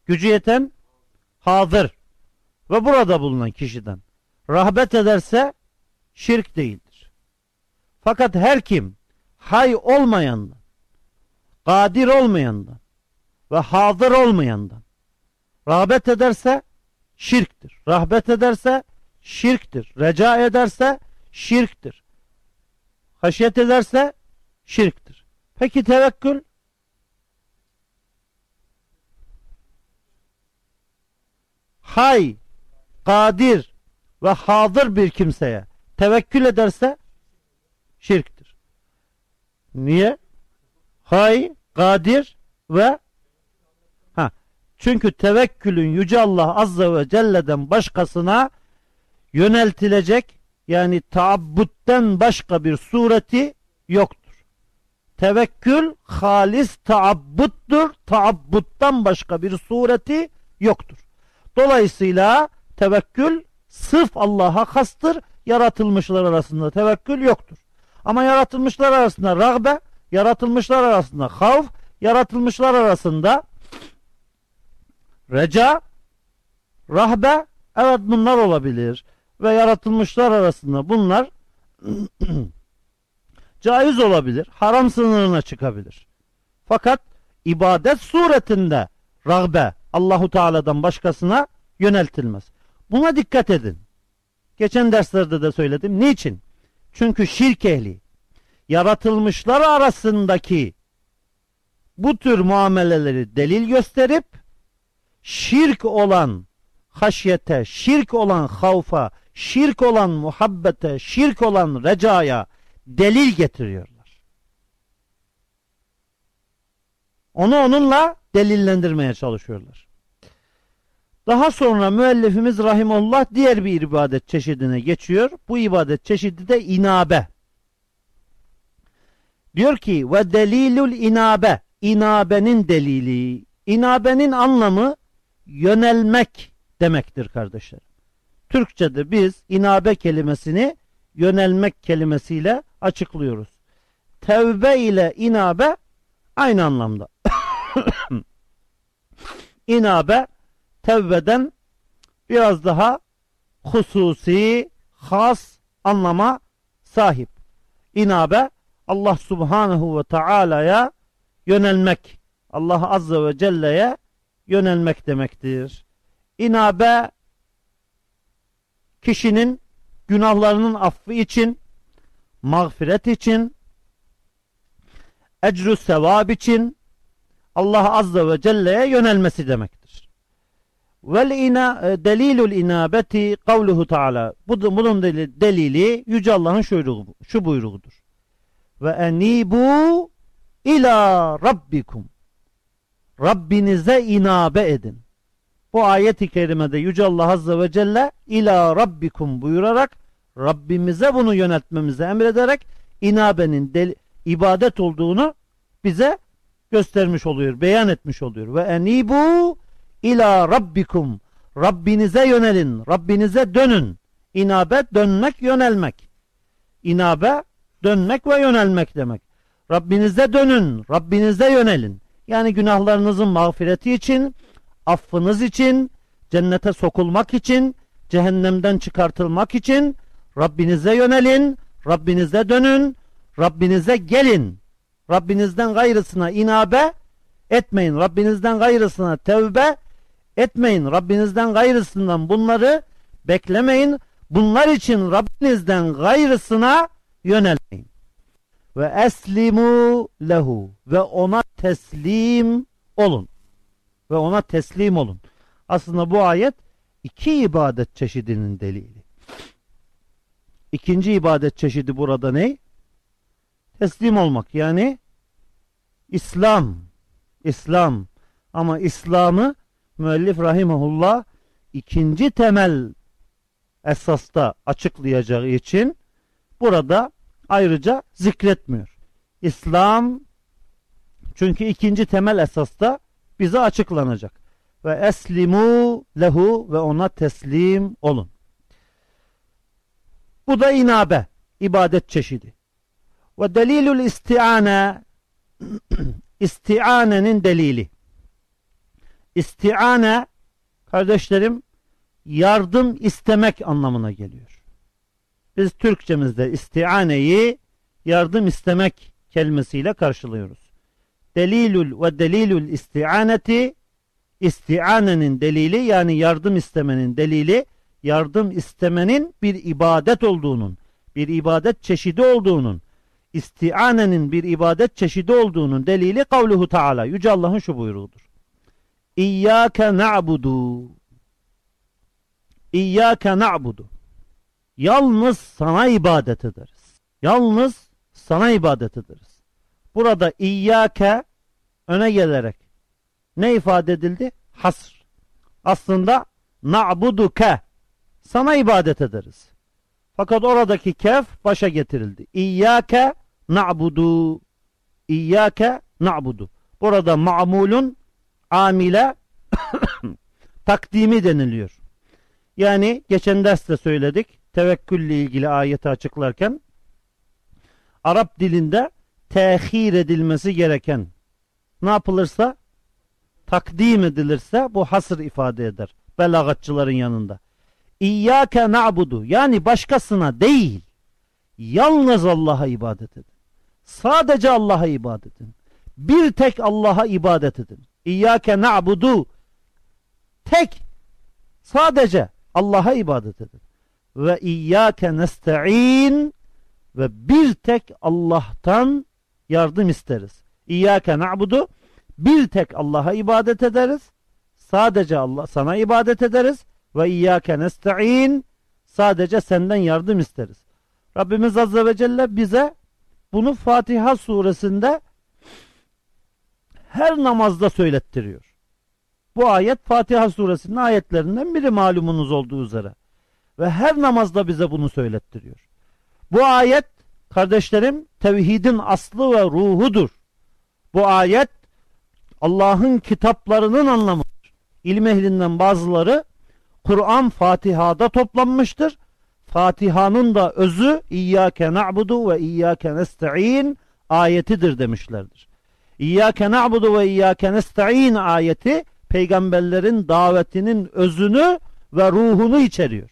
gücü yeten hazır ve burada bulunan kişiden rahbet ederse şirk değildir. Fakat her kim hay olmayandan, kadir olmayandan ve hazır olmayandan rağbet ederse şirktir. Rahbet ederse şirktir. Reca ederse şirktir. Haşyet ederse şirktir. Peki tevekkül? Hay, kadir ve hazır bir kimseye tevekkül ederse şirktir. Niye? Hay, kadir ve. Çünkü tevekkülün Yüce Allah Azze ve Celle'den başkasına yöneltilecek yani taabbütten başka bir sureti yoktur. Tevekkül halis taabbuttur. Taabbuttan başka bir sureti yoktur. Dolayısıyla tevekkül sırf Allah'a kastır. Yaratılmışlar arasında tevekkül yoktur. Ama yaratılmışlar arasında rağbe, yaratılmışlar arasında havf, yaratılmışlar arasında reca, rahbe, evet bunlar olabilir. Ve yaratılmışlar arasında bunlar caiz olabilir. Haram sınırına çıkabilir. Fakat ibadet suretinde rağbe Allahu Teala'dan başkasına yöneltilmez. Buna dikkat edin. Geçen derslerde de söyledim. Niçin? Çünkü şirk ehli yaratılmışlar arasındaki bu tür muameleleri delil gösterip şirk olan haşyete, şirk olan havfa, şirk olan muhabbete, şirk olan recaya delil getiriyorlar. Onu onunla delillendirmeye çalışıyorlar. Daha sonra müellifimiz rahimullah diğer bir ibadet çeşidine geçiyor. Bu ibadet çeşidi de inabe. Diyor ki ve delilul inabe. İnabenin delili. İnabenin anlamı yönelmek demektir kardeşler. Türkçe'de biz inabe kelimesini yönelmek kelimesiyle açıklıyoruz. Tevbe ile inabe aynı anlamda. inabe tevbeden biraz daha hususi, has anlama sahip. İnabe Allah subhanahu ve Taala'ya yönelmek. Allah azze ve celle'ye yönelmek demektir. İnabe kişinin günahlarının affı için, mağfiret için, ecrü sevab için Allah azze ve celle'ye yönelmesi demektir. Vel ina e, delilul inabeti kavluhu taala. Bu bunun delili yüce Allah'ın şu, şu buyruğudur. Ve enibu ila rabbikum. Rabbinize inabe edin. Bu ayet-i kerimede Yüce Allah Azze ve Celle ila rabbikum buyurarak Rabbimize bunu yöneltmemizi emrederek inabenin del, ibadet olduğunu bize göstermiş oluyor, beyan etmiş oluyor. Ve enibu ila rabbikum. Rabbinize yönelin, Rabbinize dönün. İnabe dönmek, yönelmek. İnabe dönmek ve yönelmek demek. Rabbinize dönün, Rabbinize yönelin. Yani günahlarınızın mağfireti için, affınız için, cennete sokulmak için, cehennemden çıkartılmak için Rabbinize yönelin, Rabbinize dönün, Rabbinize gelin. Rabbinizden gayrısına inabe etmeyin. Rabbinizden gayrısına tevbe etmeyin. Rabbinizden gayrısından bunları beklemeyin. Bunlar için Rabbinizden gayrısına yönelmeyin. Ve eslimu lehu ve ona teslim olun. Ve ona teslim olun. Aslında bu ayet iki ibadet çeşidinin delili. İkinci ibadet çeşidi burada ne? Teslim olmak yani İslam. İslam. Ama İslam'ı müellif rahimahullah ikinci temel esasta açıklayacağı için burada ayrıca zikretmiyor. İslam çünkü ikinci temel esasta bize açıklanacak. Ve eslimu lehu ve ona teslim olun. Bu da inabe, ibadet çeşidi. Ve delilul isti'ane isti'anenin delili. İsti'ane kardeşlerim yardım istemek anlamına geliyor. Biz Türkçemizde isti'aneyi yardım istemek kelimesiyle karşılıyoruz. Delilul ve delilul isti'aneti isti'anenin delili yani yardım istemenin delili yardım istemenin bir ibadet olduğunun, bir ibadet çeşidi olduğunun, isti'anenin bir ibadet çeşidi olduğunun delili kavluhu Teala. Yüce Allah'ın şu buyruğudur. İyyâke na'budu İyyâke na'budu Yalnız sana ibadet ederiz. Yalnız sana ibadet ederiz. Burada İyyâke öne gelerek ne ifade edildi? Hasr. Aslında na'buduke sana ibadet ederiz. Fakat oradaki kef başa getirildi. İyyâke na'budu İyyâke na'budu. Burada ma'mulun amile takdimi deniliyor. Yani geçen derste söyledik. Tevekkülle ilgili ayeti açıklarken Arap dilinde tehir edilmesi gereken ne yapılırsa takdim edilirse bu hasır ifade eder. Belagatçıların yanında. İyyâke na'budu yani başkasına değil yalnız Allah'a ibadet edin. Sadece Allah'a ibadet edin. Bir tek Allah'a ibadet edin. İyyâke na'budu tek sadece Allah'a ibadet edin. Ve iyyâke nesta'in ve bir tek Allah'tan yardım isteriz. İyyâke na'budu bir tek Allah'a ibadet ederiz. Sadece Allah sana ibadet ederiz ve iyyâke nesta'in sadece senden yardım isteriz. Rabbimiz Azze ve Celle bize bunu Fatiha suresinde her namazda söylettiriyor. Bu ayet Fatiha suresinin ayetlerinden biri malumunuz olduğu üzere. Ve her namazda bize bunu söylettiriyor. Bu ayet kardeşlerim tevhidin aslı ve ruhudur. Bu ayet Allah'ın kitaplarının anlamıdır. İlim ehlinden bazıları Kur'an Fatiha'da toplanmıştır. Fatiha'nın da özü İyyâke na'budu ve İyyâke nesta'in ayetidir demişlerdir. İyyâke na'budu ve İyyâke nesta'in ayeti peygamberlerin davetinin özünü ve ruhunu içeriyor.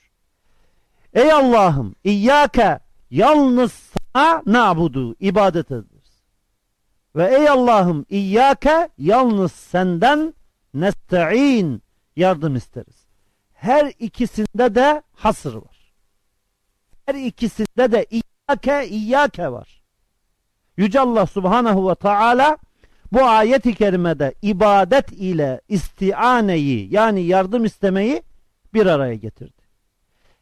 Ey Allah'ım İyyâke yalnız sana na'budu ibadet ederiz. Ve ey Allah'ım İyyâke yalnız senden nesta'in yardım isteriz. Her ikisinde de hasır var. Her ikisinde de İyyâke İyyâke var. Yüce Allah Subhanahu ve Teala bu ayet-i kerimede ibadet ile istianeyi yani yardım istemeyi bir araya getirdi.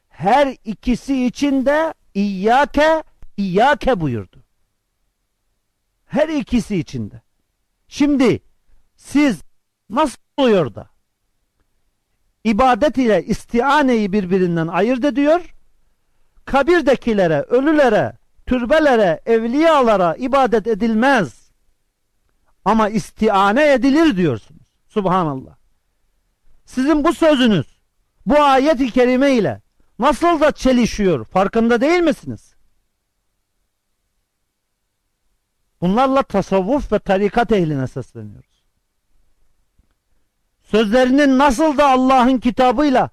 Her ikisi için de İyyâke İyyâke buyurdu. Her ikisi için de. Şimdi siz nasıl oluyor da ibadet ile istianeyi birbirinden ayırt ediyor, kabirdekilere, ölülere, türbelere, evliyalara ibadet edilmez. Ama istiane edilir diyorsunuz. Subhanallah. Sizin bu sözünüz bu ayet-i kerime ile nasıl da çelişiyor farkında değil misiniz? Bunlarla tasavvuf ve tarikat ehline sesleniyoruz. Sözlerinin nasıl da Allah'ın kitabıyla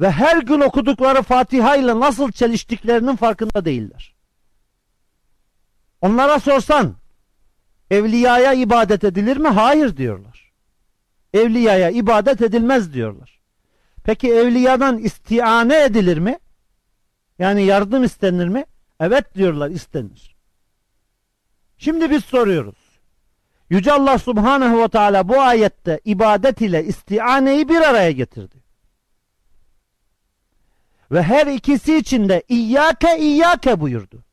ve her gün okudukları Fatiha ile nasıl çeliştiklerinin farkında değiller. Onlara sorsan evliyaya ibadet edilir mi? Hayır diyorlar. Evliyaya ibadet edilmez diyorlar. Peki evliyadan istiane edilir mi? Yani yardım istenir mi? Evet diyorlar istenir. Şimdi biz soruyoruz. Yüce Allah Subhanahu ve Teala bu ayette ibadet ile istianeyi bir araya getirdi. Ve her ikisi için de İyyâke İyyâke buyurdu.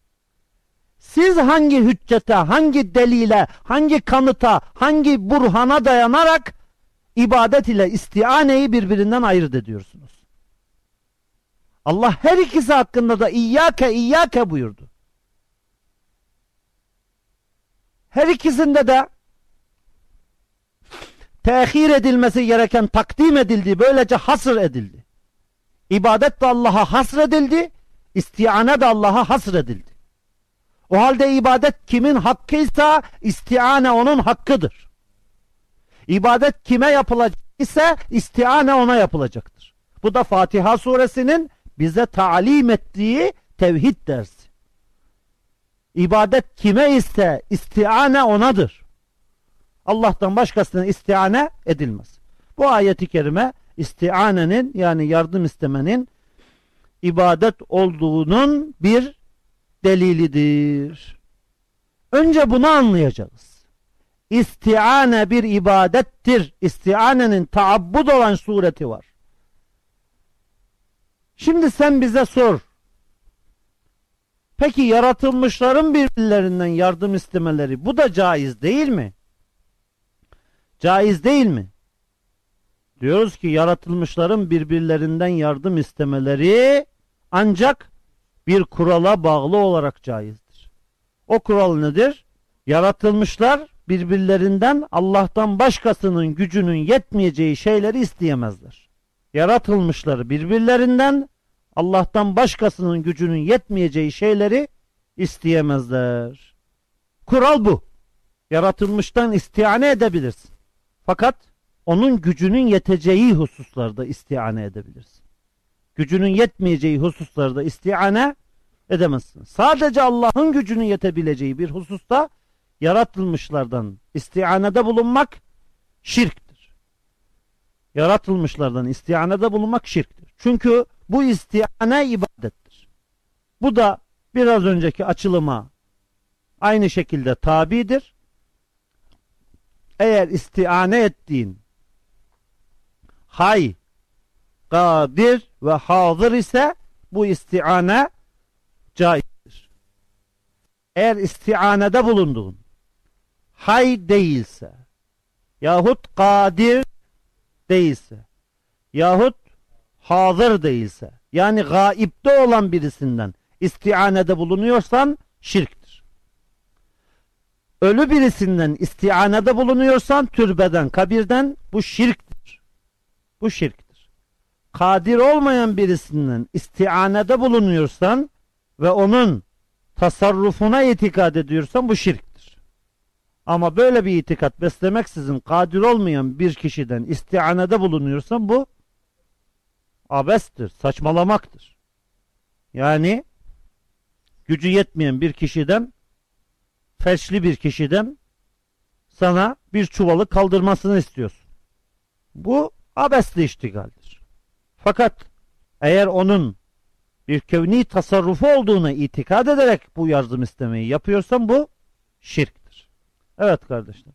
Siz hangi hüccete, hangi delile, hangi kanıta, hangi burhana dayanarak ibadet ile istianeyi birbirinden ayırt ediyorsunuz? Allah her ikisi hakkında da İyyâke İyyâke buyurdu. Her ikisinde de tehir edilmesi gereken takdim edildi. Böylece hasır edildi. İbadet de Allah'a hasredildi. İstiane de Allah'a hasredildi. O halde ibadet kimin hakkıysa istiane onun hakkıdır. İbadet kime yapılacak ise istiane ona yapılacaktır. Bu da Fatiha suresinin bize talim ettiği tevhid dersi. İbadet kime ise istiane onadır. Allah'tan başkasına istiane edilmez. Bu ayeti kerime istianenin yani yardım istemenin ibadet olduğunun bir delilidir. Önce bunu anlayacağız. İstiane bir ibadettir. İstianenin taabbud olan sureti var. Şimdi sen bize sor. Peki yaratılmışların birbirlerinden yardım istemeleri bu da caiz değil mi? Caiz değil mi? Diyoruz ki yaratılmışların birbirlerinden yardım istemeleri ancak bir kurala bağlı olarak caizdir. O kural nedir? Yaratılmışlar birbirlerinden Allah'tan başkasının gücünün yetmeyeceği şeyleri isteyemezler. Yaratılmışlar birbirlerinden Allah'tan başkasının gücünün yetmeyeceği şeyleri isteyemezler. Kural bu. Yaratılmıştan istihane edebilirsin. Fakat onun gücünün yeteceği hususlarda istihane edebilirsin. Gücünün yetmeyeceği hususlarda istihane edemezsin. Sadece Allah'ın gücünün yetebileceği bir hususta yaratılmışlardan istihanede bulunmak şirktir. Yaratılmışlardan istihanede bulunmak şirktir. Çünkü bu istihane ibadettir. Bu da biraz önceki açılıma aynı şekilde tabidir. Eğer istihane ettiğin hay, kadir ve hazır ise bu istiane caizdir. Eğer istianede bulunduğun hay değilse yahut kadir değilse yahut hazır değilse yani gaipte olan birisinden istianede bulunuyorsan şirktir. Ölü birisinden istianede bulunuyorsan türbeden, kabirden bu şirktir. Bu şirktir. Kadir olmayan birisinden istianede bulunuyorsan ve onun tasarrufuna itikad ediyorsan bu şirktir. Ama böyle bir itikat beslemeksizin kadir olmayan bir kişiden istianede bulunuyorsan bu abestir, saçmalamaktır. Yani gücü yetmeyen bir kişiden felçli bir kişiden sana bir çuvalı kaldırmasını istiyorsun. Bu abesli iştigaldir. Fakat eğer onun bir kevni tasarrufu olduğuna itikad ederek bu yardım istemeyi yapıyorsan bu şirktir. Evet kardeşler.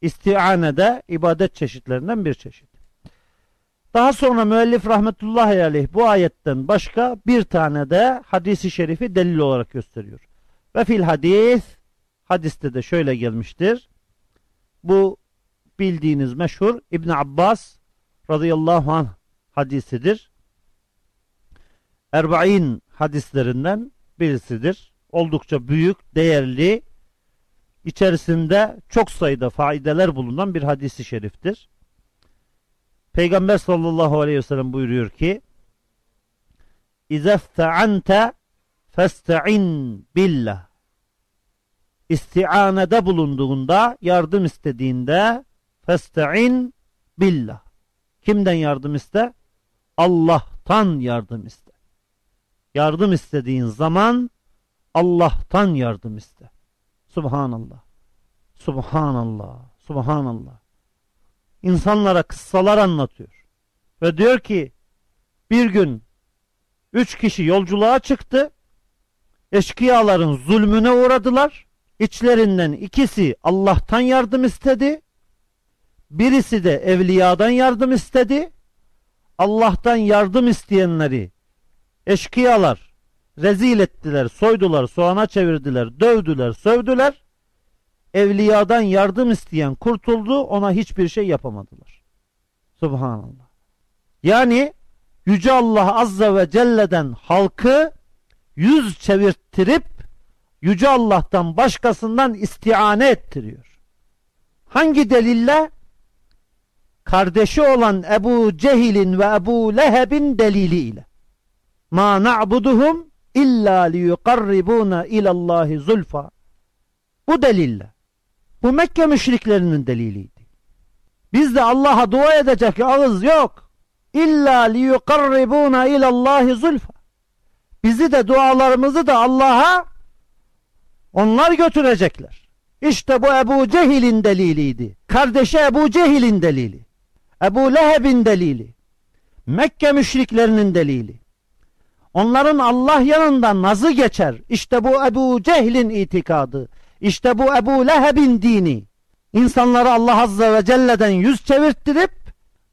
İstiane de ibadet çeşitlerinden bir çeşit. Daha sonra müellif rahmetullahi aleyh bu ayetten başka bir tane de hadisi şerifi delil olarak gösteriyor. Ve fil hadis hadiste de şöyle gelmiştir. Bu bildiğiniz meşhur İbn Abbas radıyallahu anh hadisidir. Erba'in hadislerinden birisidir. Oldukça büyük, değerli, içerisinde çok sayıda faydeler bulunan bir hadisi şeriftir. Peygamber sallallahu aleyhi ve sellem buyuruyor ki İzesta'ante festa'in billah İsti'anede bulunduğunda, yardım istediğinde festa'in billah Kimden yardım iste? Allah'tan yardım iste. Yardım istediğin zaman Allah'tan yardım iste. Subhanallah. Subhanallah. Subhanallah. İnsanlara kıssalar anlatıyor. Ve diyor ki bir gün üç kişi yolculuğa çıktı. Eşkıyaların zulmüne uğradılar. İçlerinden ikisi Allah'tan yardım istedi. Birisi de evliyadan yardım istedi. Allah'tan yardım isteyenleri eşkıyalar rezil ettiler, soydular, soğana çevirdiler, dövdüler, sövdüler. Evliyadan yardım isteyen kurtuldu, ona hiçbir şey yapamadılar. Subhanallah. Yani Yüce Allah Azze ve Celle'den halkı yüz çevirttirip Yüce Allah'tan başkasından istiane ettiriyor. Hangi delille? kardeşi olan Ebu Cehil'in ve Ebu Leheb'in deliliyle. Ma na'buduhum illa liyukarribuna ilallahi zulfa. Bu delille. Bu Mekke müşriklerinin deliliydi. Biz de Allah'a dua edecek ağız yok. İlla liyukarribuna ilallahi zulfa. Bizi de dualarımızı da Allah'a onlar götürecekler. İşte bu Ebu Cehil'in deliliydi. Kardeşi Ebu Cehil'in delili. Ebu Leheb'in delili. Mekke müşriklerinin delili. Onların Allah yanında nazı geçer. İşte bu Ebu Cehil'in itikadı. İşte bu Ebu Leheb'in dini. İnsanları Allah Azze ve Celle'den yüz çevirttirip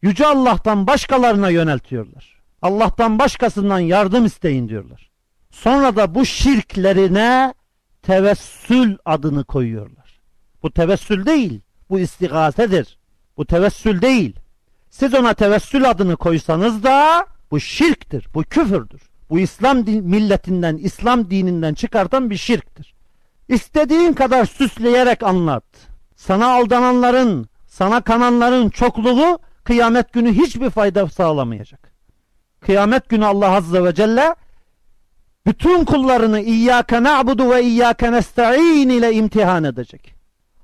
Yüce Allah'tan başkalarına yöneltiyorlar. Allah'tan başkasından yardım isteyin diyorlar. Sonra da bu şirklerine tevessül adını koyuyorlar. Bu tevessül değil, bu istigasedir. Bu tevessül değil. Siz ona tevessül adını koysanız da bu şirktir, bu küfürdür. Bu İslam milletinden, İslam dininden çıkartan bir şirktir. İstediğin kadar süsleyerek anlat. Sana aldananların, sana kananların çokluğu kıyamet günü hiçbir fayda sağlamayacak. Kıyamet günü Allah Azze ve Celle bütün kullarını İyyâke na'budu ve İyyâke nesta'in ile imtihan edecek.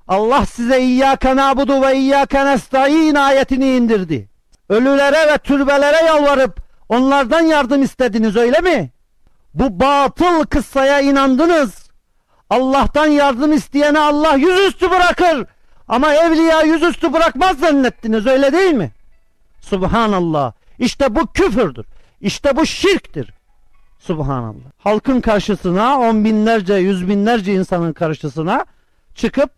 Allah size İyyâke na'budu ve İyyâke nesta'in ayetini indirdi. Ölülere ve türbelere yalvarıp onlardan yardım istediniz öyle mi? Bu batıl kıssaya inandınız. Allah'tan yardım isteyene Allah yüzüstü bırakır. Ama evliya yüzüstü bırakmaz zannettiniz öyle değil mi? Subhanallah. İşte bu küfürdür. İşte bu şirktir. Subhanallah. Halkın karşısına on binlerce, yüz binlerce insanın karşısına çıkıp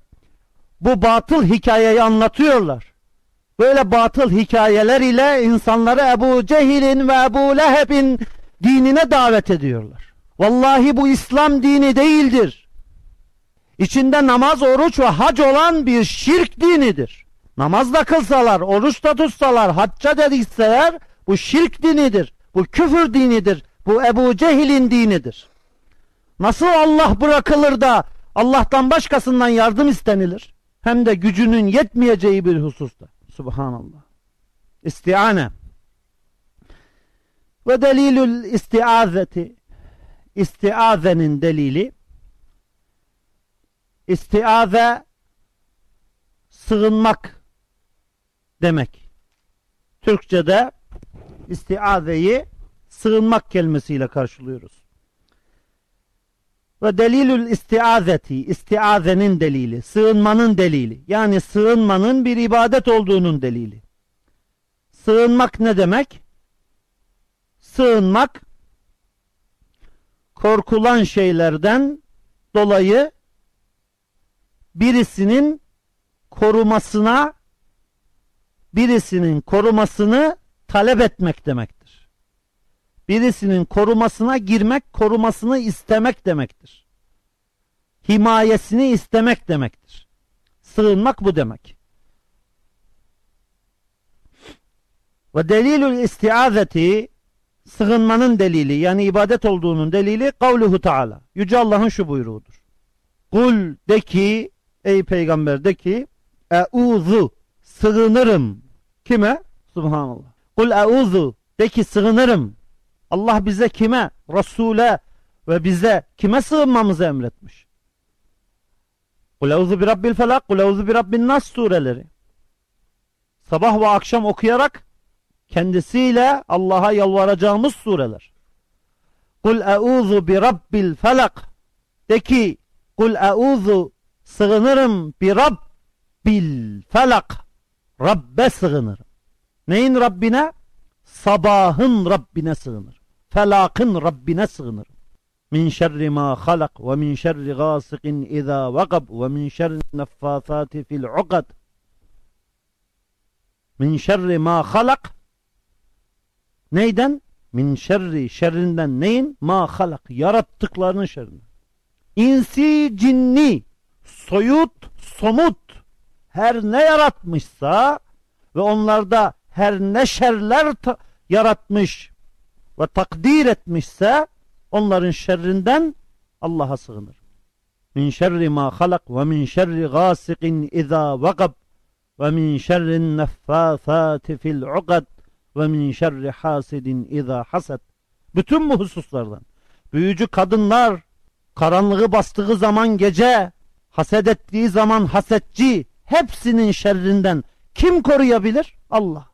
bu batıl hikayeyi anlatıyorlar. Böyle batıl hikayeler ile insanları Ebu Cehil'in ve Ebu Leheb'in dinine davet ediyorlar. Vallahi bu İslam dini değildir. İçinde namaz, oruç ve hac olan bir şirk dinidir. Namaz da kılsalar, oruç da tutsalar, hacca da gitseler bu şirk dinidir. Bu küfür dinidir. Bu Ebu Cehil'in dinidir. Nasıl Allah bırakılır da Allah'tan başkasından yardım istenilir? Hem de gücünün yetmeyeceği bir hususta. Subhanallah. İstiane. Ve delilül istiazeti istiazenin delili istiaze sığınmak demek. Türkçe'de istiazeyi sığınmak kelimesiyle karşılıyoruz. Ve delilül istiazeti, istiazenin delili, sığınmanın delili. Yani sığınmanın bir ibadet olduğunun delili. Sığınmak ne demek? Sığınmak, korkulan şeylerden dolayı birisinin korumasına, birisinin korumasını talep etmek demektir. Birisinin korumasına girmek, korumasını istemek demektir. Himayesini istemek demektir. Sığınmak bu demek. Ve delilül istiazeti sığınmanın delili yani ibadet olduğunun delili kavluhu taala. Yüce Allah'ın şu buyruğudur. Kul de ki ey peygamber de ki euzu sığınırım. Kime? Subhanallah. Kul euzu de ki sığınırım. Allah bize kime? Resul'e ve bize kime sığınmamızı emretmiş. Kul euzu bi rabbil felak, kul euzu bi rabbin nas sureleri. Sabah ve akşam okuyarak kendisiyle Allah'a yalvaracağımız sureler. Kul euzu bi rabbil felak. De ki kul euzu sığınırım bi rabbil felak. Rabbe sığınırım. Neyin Rabbine? Sabahın Rabbine sığınır. Felakın Rabbine sığınır. Min şerri ma halak ve min şerri gasikin izâ vagab ve min şerri neffâsâti fil uqad. Min şerri ma halak Neyden? Min şerri şerrinden neyin? Ma halak. Yarattıklarının şerrinden. İnsi cinni soyut somut her ne yaratmışsa ve onlarda her ne şerler yaratmış ve takdir etmişse onların şerrinden Allah'a sığınır. Min şerri ma halak ve min şerri gasikin izâ vagab ve min şerrin neffâsâti fil uqad ve min şerri hasidin izâ hasad. Bütün bu hususlardan. Büyücü kadınlar karanlığı bastığı zaman gece, haset ettiği zaman hasetçi, hepsinin şerrinden kim koruyabilir? Allah.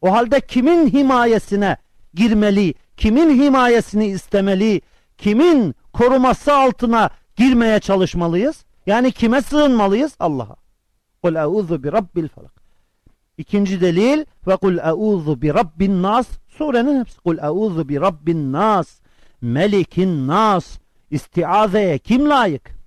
O halde kimin himayesine girmeli, kimin himayesini istemeli, kimin koruması altına girmeye çalışmalıyız? Yani kime sığınmalıyız? Allah'a. Kul euzu bi rabbil felak. İkinci delil ve kul euzu bi rabbin nas. Surenin hepsi kul euzu bi rabbin nas. Melikin nas. İstiazeye kim layık?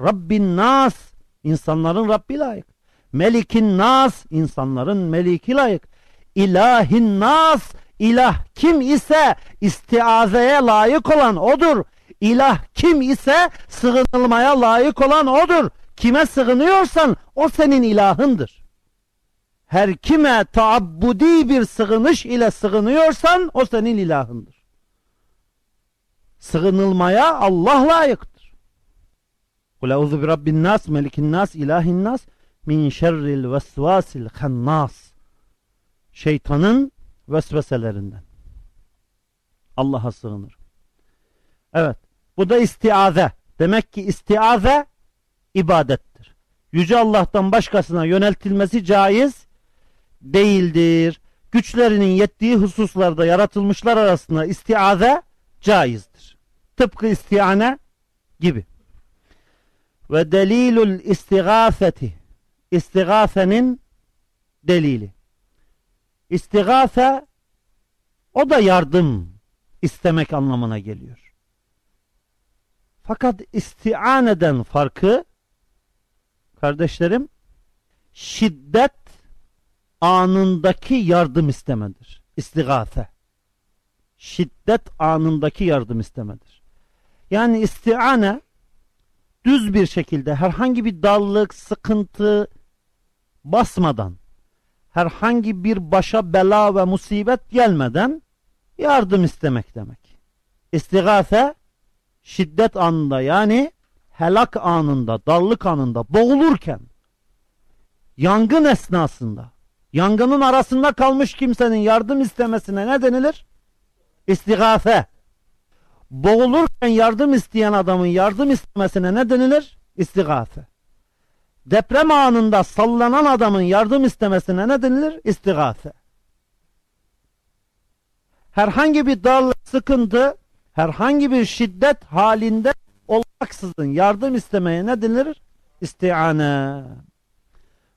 Rabbin nas. İnsanların Rabbi layık. Melikin nas. insanların meliki layık. İlahin nas. İlah kim ise istiazeye layık olan odur. İlah kim ise sığınılmaya layık olan odur. Kime sığınıyorsan o senin ilahındır. Her kime taabbudi bir sığınış ile sığınıyorsan o senin ilahındır. Sığınılmaya Allah layıktır. Kul euzu bi rabbin nas, melikin nas, ilahin nas min şerril vesvasil hannas. Şeytanın vesveselerinden. Allah'a sığınır. Evet. Bu da istiaze. Demek ki istiaze ibadettir. Yüce Allah'tan başkasına yöneltilmesi caiz değildir. Güçlerinin yettiği hususlarda yaratılmışlar arasında istiaze caizdir. Tıpkı istiane gibi. Ve delilul istigafeti istigafenin delili. İstigafe o da yardım istemek anlamına geliyor. Fakat istianeden farkı kardeşlerim şiddet anındaki yardım istemedir. İstigafe. Şiddet anındaki yardım istemedir. Yani istiane düz bir şekilde herhangi bir dallık, sıkıntı basmadan, herhangi bir başa bela ve musibet gelmeden yardım istemek demek. İstigafe şiddet anında yani helak anında, dallık anında, boğulurken, yangın esnasında, yangının arasında kalmış kimsenin yardım istemesine ne denilir? İstigafe. Boğulurken yardım isteyen adamın yardım istemesine ne denilir? İstigafe. deprem anında sallanan adamın yardım istemesine ne denilir? İstigase. Herhangi bir darlık, sıkıntı, herhangi bir şiddet halinde olmaksızın yardım istemeye ne denilir? İsti'ane.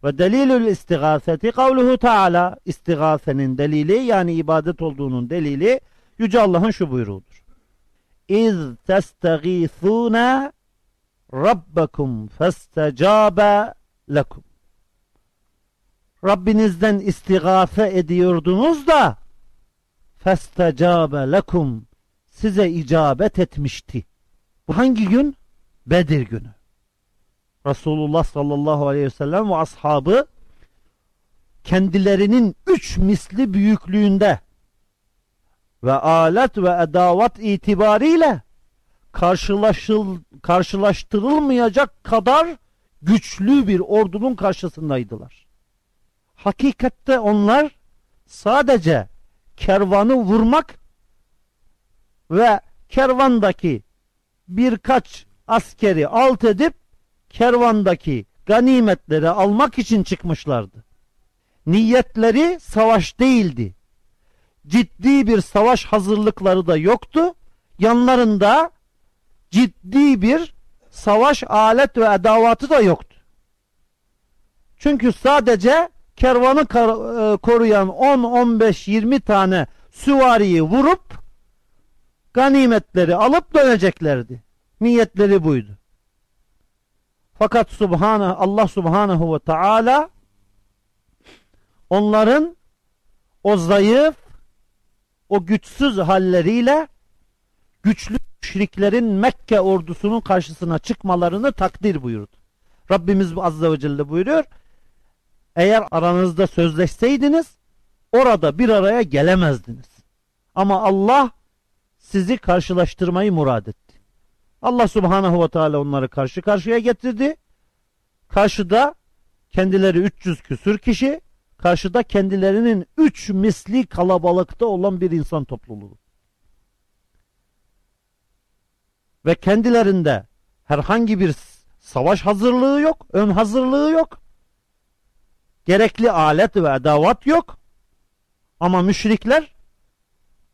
Ve delilül istigaseti kavluhu Teala istigasenin delili yani ibadet olduğunun delili Yüce Allah'ın şu buyruğudur. İz testagîthûne Rabbekum festecabe lekum. Rabbinizden istigase ediyordunuz da festecabe lekum size icabet etmişti. Bu hangi gün? Bedir günü. Resulullah sallallahu aleyhi ve sellem ve ashabı kendilerinin üç misli büyüklüğünde ve alet ve edavat itibariyle karşılaşıl, karşılaştırılmayacak kadar güçlü bir ordunun karşısındaydılar. Hakikatte onlar sadece kervanı vurmak ve kervandaki birkaç askeri alt edip kervandaki ganimetleri almak için çıkmışlardı. Niyetleri savaş değildi. Ciddi bir savaş hazırlıkları da yoktu. Yanlarında ciddi bir savaş alet ve edavatı da yoktu. Çünkü sadece kervanı e, koruyan 10, 15, 20 tane süvariyi vurup ganimetleri alıp döneceklerdi. Niyetleri buydu. Fakat Subhane, Allah Subhanahu ve Teala onların o zayıf, o güçsüz halleriyle güçlü müşriklerin Mekke ordusunun karşısına çıkmalarını takdir buyurdu. Rabbimiz Azze ve Celle buyuruyor. Eğer aranızda sözleşseydiniz orada bir araya gelemezdiniz. Ama Allah sizi karşılaştırmayı murad etti. Allah Subhanahu ve Teala onları karşı karşıya getirdi. Karşıda kendileri 300 küsür kişi, karşıda kendilerinin 3 misli kalabalıkta olan bir insan topluluğu. Ve kendilerinde herhangi bir savaş hazırlığı yok, ön hazırlığı yok. Gerekli alet ve edavat yok. Ama müşrikler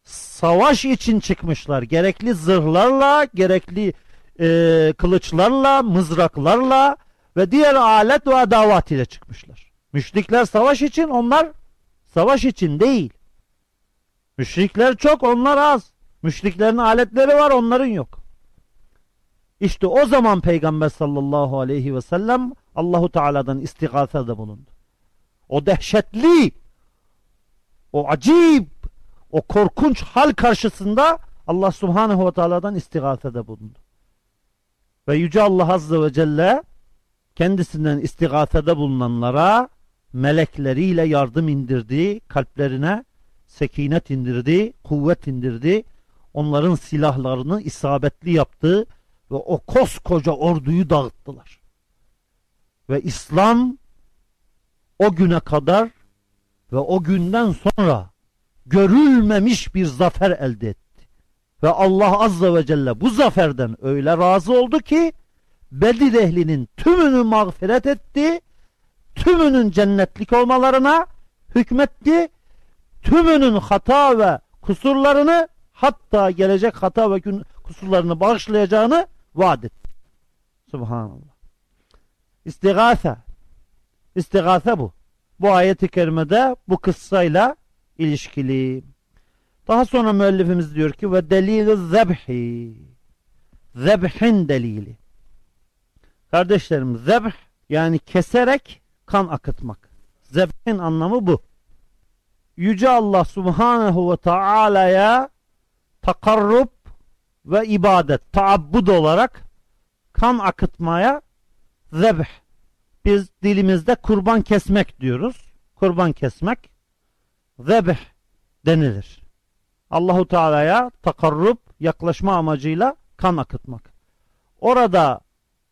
savaş için çıkmışlar. Gerekli zırhlarla, gerekli e, kılıçlarla, mızraklarla ve diğer alet ve adavat ile çıkmışlar. Müşrikler savaş için, onlar savaş için değil. Müşrikler çok, onlar az. Müşriklerin aletleri var, onların yok. İşte o zaman Peygamber sallallahu aleyhi ve sellem Allahu Teala'dan istigasede bulundu. O dehşetli, o acip, o korkunç hal karşısında Allah Subhanahu ve Teala'dan istigasede bulundu. Ve Yüce Allah Azze ve Celle kendisinden istigasede bulunanlara melekleriyle yardım indirdi, kalplerine sekinet indirdi, kuvvet indirdi, onların silahlarını isabetli yaptı ve o koskoca orduyu dağıttılar. Ve İslam o güne kadar ve o günden sonra görülmemiş bir zafer elde etti. Ve Allah Azze ve Celle bu zaferden öyle razı oldu ki Bedir ehlinin tümünü mağfiret etti, tümünün cennetlik olmalarına hükmetti, tümünün hata ve kusurlarını hatta gelecek hata ve kusurlarını bağışlayacağını vaat etti. Subhanallah. İstigase. İstigase bu. Bu ayeti kerimede bu kıssayla ilişkili. Daha sonra müellifimiz diyor ki ve delili zebhi. Zebhin delili. Kardeşlerim zebh yani keserek kan akıtmak. Zebhin anlamı bu. Yüce Allah Subhanahu ve Taala'ya takarrub ve ibadet, taabbud olarak kan akıtmaya zebh. Biz dilimizde kurban kesmek diyoruz. Kurban kesmek zebh denilir. Allahu Teala'ya takarrub yaklaşma amacıyla kan akıtmak. Orada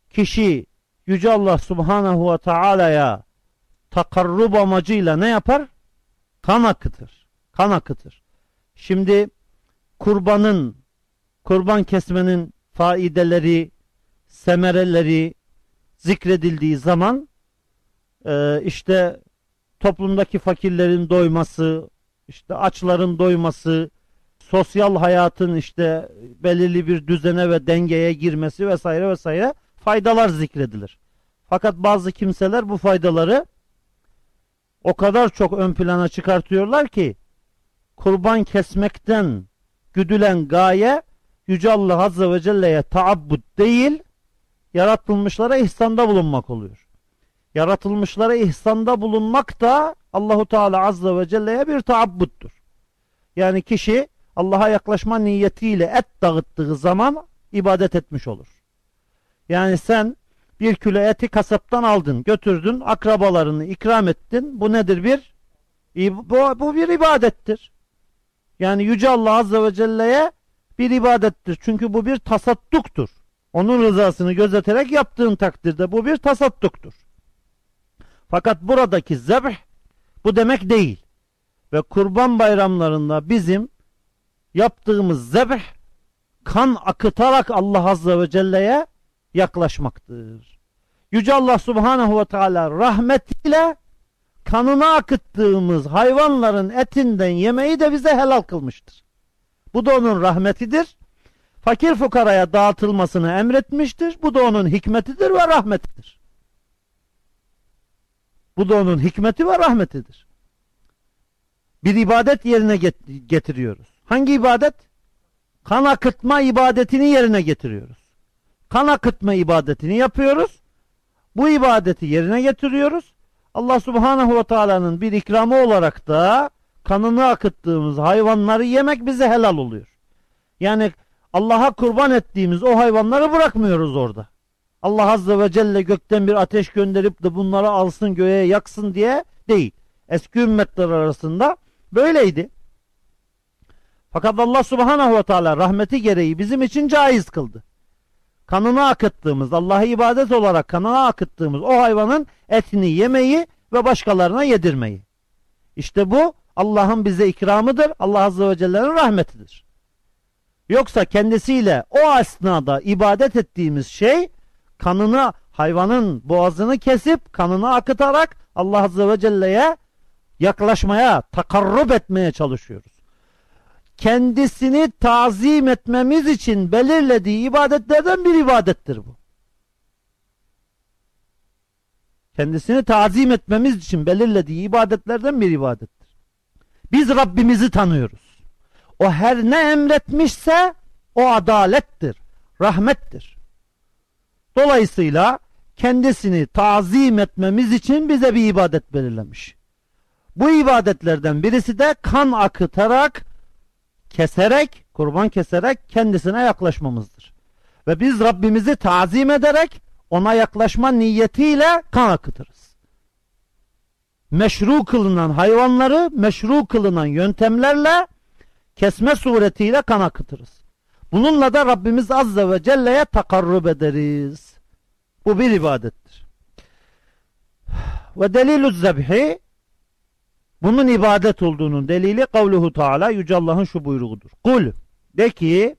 kişi Yüce Allah Subhanahu ve Teala'ya takarrub amacıyla ne yapar? Kan akıtır. Kan akıtır. Şimdi kurbanın, kurban kesmenin faideleri, semereleri zikredildiği zaman e, işte toplumdaki fakirlerin doyması, işte açların doyması, sosyal hayatın işte belirli bir düzene ve dengeye girmesi vesaire vesaire faydalar zikredilir. Fakat bazı kimseler bu faydaları o kadar çok ön plana çıkartıyorlar ki kurban kesmekten güdülen gaye Yüce Allah Azze ve Celle'ye taabbut değil, yaratılmışlara ihsanda bulunmak oluyor. Yaratılmışlara ihsanda bulunmak da Allahu Teala Azze ve Celle'ye bir taabbuttur. Yani kişi Allah'a yaklaşma niyetiyle et dağıttığı zaman ibadet etmiş olur. Yani sen bir kilo eti kasaptan aldın, götürdün, akrabalarını ikram ettin. Bu nedir bir? Bu, bu bir ibadettir. Yani Yüce Allah Azze ve Celle'ye bir ibadettir. Çünkü bu bir tasadduktur. Onun rızasını gözeterek yaptığın takdirde bu bir tasadduktur. Fakat buradaki zebh bu demek değil. Ve kurban bayramlarında bizim yaptığımız zebh kan akıtarak Allah Azze ve Celle'ye yaklaşmaktır. Yüce Allah Subhanahu ve Teala rahmetiyle kanını akıttığımız hayvanların etinden yemeği de bize helal kılmıştır. Bu da onun rahmetidir. Fakir fukaraya dağıtılmasını emretmiştir. Bu da onun hikmetidir ve rahmetidir. Bu da onun hikmeti ve rahmetidir. Bir ibadet yerine getiriyoruz. Hangi ibadet? Kan akıtma ibadetini yerine getiriyoruz. Kan akıtma ibadetini yapıyoruz. Bu ibadeti yerine getiriyoruz. Allah Subhanahu ve Taala'nın bir ikramı olarak da kanını akıttığımız hayvanları yemek bize helal oluyor. Yani Allah'a kurban ettiğimiz o hayvanları bırakmıyoruz orada. Allah Azze ve Celle gökten bir ateş gönderip de bunları alsın göğe yaksın diye değil. Eski ümmetler arasında böyleydi. Fakat Allah Subhanahu ve Teala rahmeti gereği bizim için caiz kıldı. Kanını akıttığımız, Allah'a ibadet olarak kanını akıttığımız o hayvanın etini yemeyi ve başkalarına yedirmeyi. İşte bu Allah'ın bize ikramıdır. Allah Azze ve Celle'nin rahmetidir. Yoksa kendisiyle o esnada ibadet ettiğimiz şey kanını hayvanın boğazını kesip kanını akıtarak Allah Azze ve Celle'ye yaklaşmaya, takarrub etmeye çalışıyoruz. Kendisini tazim etmemiz için belirlediği ibadetlerden bir ibadettir bu. Kendisini tazim etmemiz için belirlediği ibadetlerden bir ibadettir. Biz Rabbimizi tanıyoruz. O her ne emretmişse o adalettir, rahmettir. Dolayısıyla kendisini tazim etmemiz için bize bir ibadet belirlemiş. Bu ibadetlerden birisi de kan akıtarak, keserek, kurban keserek kendisine yaklaşmamızdır. Ve biz Rabbimizi tazim ederek ona yaklaşma niyetiyle kan akıtırız. Meşru kılınan hayvanları meşru kılınan yöntemlerle kesme suretiyle kan akıtırız. Bununla da Rabbimiz Azze ve Celle'ye takarrub ederiz. Bu bir ibadettir. Ve delilü zebhi bunun ibadet olduğunun delili kavluhu Teala Yüce Allah'ın şu buyruğudur. Kul de ki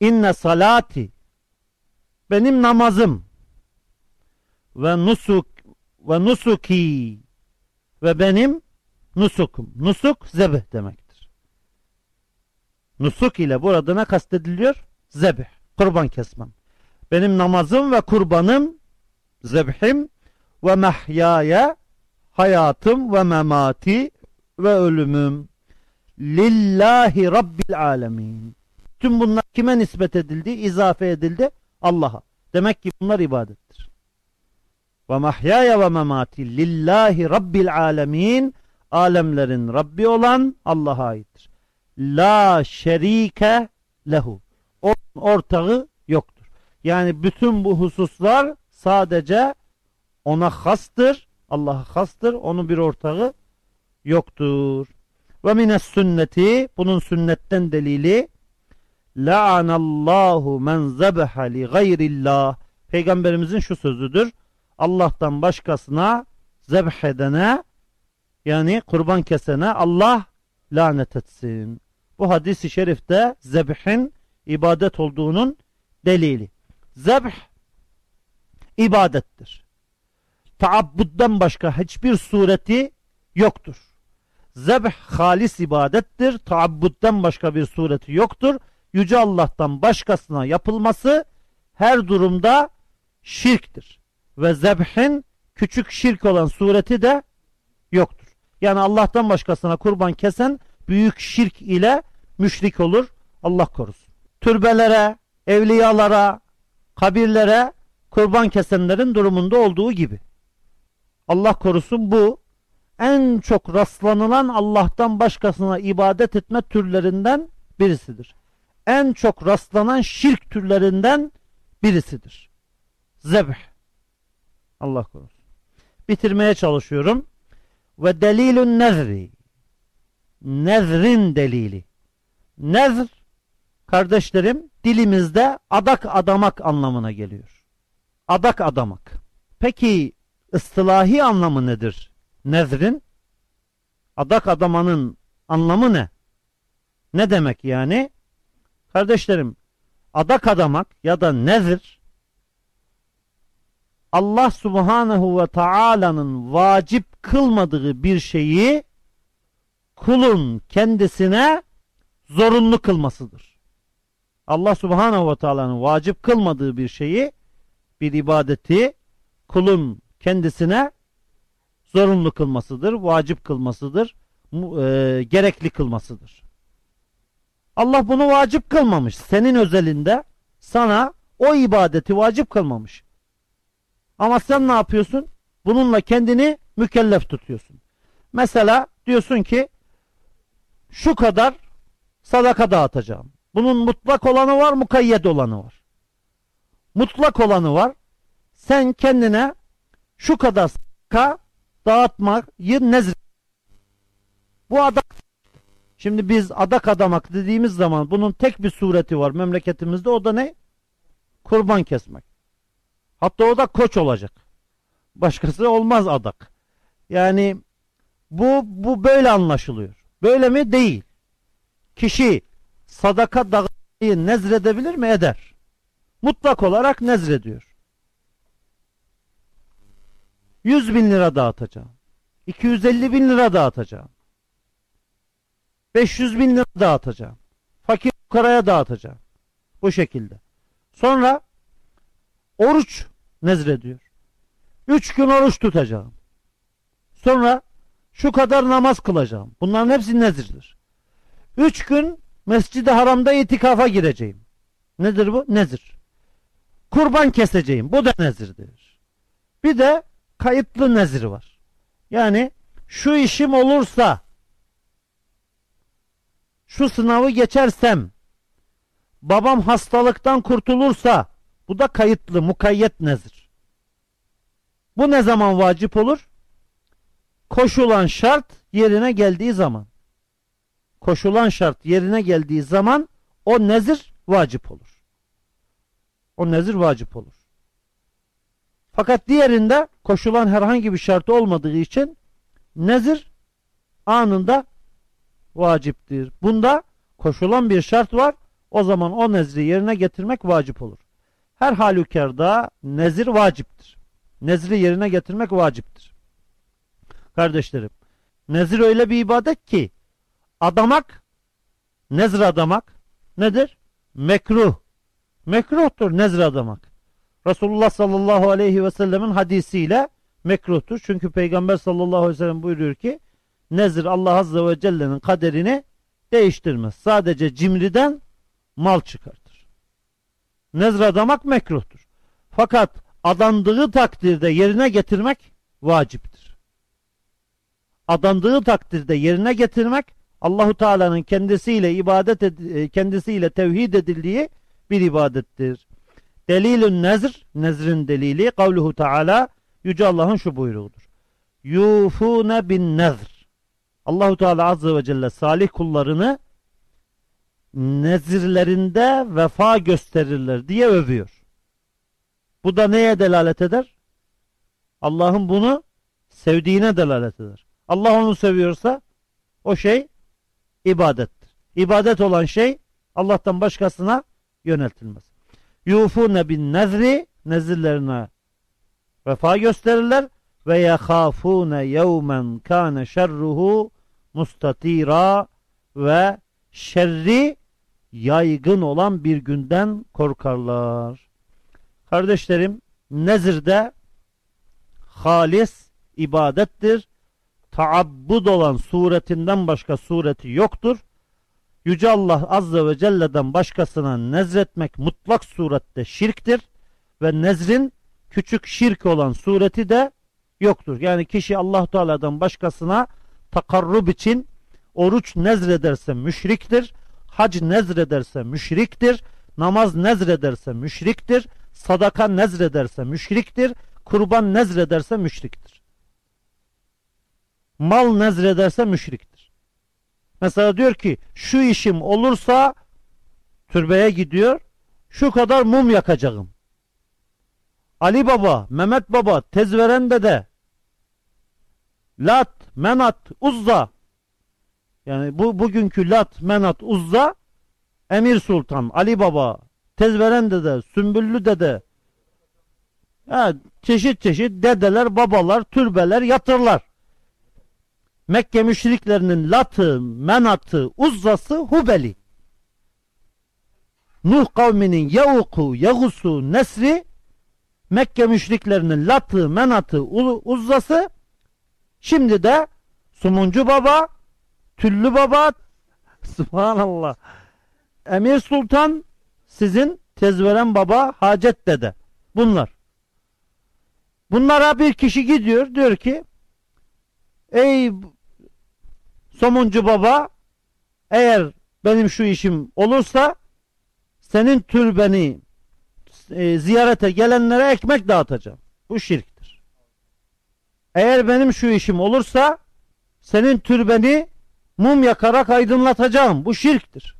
inne salati benim namazım ve nusuk ve nusuki ve benim nusukum. Nusuk zebih demektir. Nusuk ile burada ne kastediliyor? Zebih. Kurban kesmem. Benim namazım ve kurbanım zebhim ve mehyaya hayatım ve memati ve ölümüm lillahi rabbil alemin. Tüm bunlar kime nispet edildi? İzafe edildi. Allah'a. Demek ki bunlar ibadettir. Ve mahyaya ve memati lillahi rabbil alemin alemlerin Rabbi olan Allah'a aittir. La şerike lehu. Onun ortağı yoktur. Yani bütün bu hususlar sadece ona hastır. Allah'a hastır. Onun bir ortağı yoktur. Ve mines sünneti bunun sünnetten delili La'anallahu men zebeha li gayrillah. Peygamberimizin şu sözüdür. Allah'tan başkasına zebh edene yani kurban kesene Allah lanet etsin. Bu hadisi şerifte zebhin ibadet olduğunun delili. Zebh ibadettir. Taabbuddan başka hiçbir sureti yoktur. Zebh halis ibadettir. Taabbuddan başka bir sureti yoktur. Yüce Allah'tan başkasına yapılması her durumda şirktir. Ve zebhin küçük şirk olan sureti de yoktur. Yani Allah'tan başkasına kurban kesen büyük şirk ile müşrik olur. Allah korusun. Türbelere, evliyalara, kabirlere kurban kesenlerin durumunda olduğu gibi. Allah korusun bu en çok rastlanılan Allah'tan başkasına ibadet etme türlerinden birisidir. En çok rastlanan şirk türlerinden birisidir. Zebh. Allah korusun. Bitirmeye çalışıyorum. Ve delilun nezri. Nezrin delili. Nezr kardeşlerim dilimizde adak adamak anlamına geliyor. Adak adamak. Peki ıstılahi anlamı nedir? Nezrin adak adamanın anlamı ne? Ne demek yani? Kardeşlerim adak adamak ya da nezir Allah subhanehu ve taala'nın vacip kılmadığı bir şeyi kulun kendisine zorunlu kılmasıdır. Allah subhanehu ve taala'nın vacip kılmadığı bir şeyi bir ibadeti kulun kendisine zorunlu kılmasıdır, vacip kılmasıdır, e, gerekli kılmasıdır. Allah bunu vacip kılmamış. Senin özelinde sana o ibadeti vacip kılmamış. Ama sen ne yapıyorsun? Bununla kendini mükellef tutuyorsun. Mesela diyorsun ki şu kadar sadaka dağıtacağım. Bunun mutlak olanı var, mukayyet olanı var. Mutlak olanı var. Sen kendine şu kadar sadaka dağıtmayı nezir. Bu adak. Şimdi biz adak adamak dediğimiz zaman bunun tek bir sureti var memleketimizde. O da ne? Kurban kesmek. Hatta o da koç olacak. Başkası olmaz adak. Yani bu, bu böyle anlaşılıyor. Böyle mi? Değil. Kişi sadaka dağıtmayı nezredebilir mi? Eder. Mutlak olarak nezrediyor. 100 bin lira dağıtacağım. 250 bin lira dağıtacağım. 500 bin lira dağıtacağım. Fakir karaya dağıtacağım. Bu şekilde. Sonra oruç nezrediyor. Üç gün oruç tutacağım. Sonra şu kadar namaz kılacağım. Bunların hepsi nezirdir. Üç gün mescid haramda itikafa gireceğim. Nedir bu? Nezir. Kurban keseceğim. Bu da nezirdir. Bir de kayıtlı nezir var. Yani şu işim olursa şu sınavı geçersem babam hastalıktan kurtulursa bu da kayıtlı mukayyet nezir. Bu ne zaman vacip olur? Koşulan şart yerine geldiği zaman. Koşulan şart yerine geldiği zaman o nezir vacip olur. O nezir vacip olur. Fakat diğerinde koşulan herhangi bir şartı olmadığı için nezir anında vaciptir. Bunda koşulan bir şart var. O zaman o nezri yerine getirmek vacip olur. Her halükarda nezir vaciptir. Nezri yerine getirmek vaciptir. Kardeşlerim, nezir öyle bir ibadet ki adamak, nezir adamak nedir? Mekruh. Mekruhtur nezir adamak. Resulullah sallallahu aleyhi ve sellemin hadisiyle mekruhtur. Çünkü Peygamber sallallahu aleyhi ve sellem buyuruyor ki nezir Allah azze ve celle'nin kaderini değiştirmez. Sadece cimriden mal çıkartır. Nezir adamak mekruhtur. Fakat adandığı takdirde yerine getirmek vaciptir. Adandığı takdirde yerine getirmek Allahu Teala'nın kendisiyle ibadet ed- kendisiyle tevhid edildiği bir ibadettir. Delilün nezr, nezrin delili kavluhu Teala Yüce Allah'ın şu buyruğudur. Yufune bin nezr. Allahu Teala azze ve celle salih kullarını nezirlerinde vefa gösterirler diye övüyor. Bu da neye delalet eder? Allah'ın bunu sevdiğine delalet eder. Allah onu seviyorsa o şey ibadettir. İbadet olan şey Allah'tan başkasına yöneltilmez. Yufune bin nezri nezirlerine vefa gösterirler ve yehafune yevmen kâne şerruhu mustatira ve şerri yaygın olan bir günden korkarlar. Kardeşlerim, nezirde halis ibadettir. Taabbud olan suretinden başka sureti yoktur. Yüce Allah Azze ve Celle'den başkasına nezretmek mutlak surette şirktir. Ve nezrin küçük şirk olan sureti de yoktur. Yani kişi allah Teala'dan başkasına takarrub için oruç nezrederse müşriktir. Hac nezrederse müşriktir. Namaz nezrederse müşriktir. Sadaka nezrederse müşriktir. Kurban nezrederse müşriktir. Mal nezrederse müşriktir. Mesela diyor ki şu işim olursa türbeye gidiyor. Şu kadar mum yakacağım. Ali Baba, Mehmet Baba, Tezveren Dede, Lat, Menat, Uzza yani bu bugünkü Lat, Menat, Uzza Emir Sultan, Ali Baba, Tezveren Dede, Sümbüllü Dede ha, çeşit çeşit dedeler, babalar, türbeler, yatırlar. Mekke müşriklerinin Lat'ı, Menat'ı, Uzza'sı Hubeli. Nuh kavminin Yavuk'u, Yagus'u, Nesri Mekke müşriklerinin Lat'ı, Menat'ı, Uzza'sı şimdi de Sumuncu Baba, Tüllü Baba Subhanallah Emir Sultan sizin Tezveren Baba, Hacet Dede bunlar. Bunlara bir kişi gidiyor diyor ki ey Somuncu Baba eğer benim şu işim olursa senin türbeni e, ziyarete gelenlere ekmek dağıtacağım. Bu şirktir. Eğer benim şu işim olursa senin türbeni mum yakarak aydınlatacağım. Bu şirktir.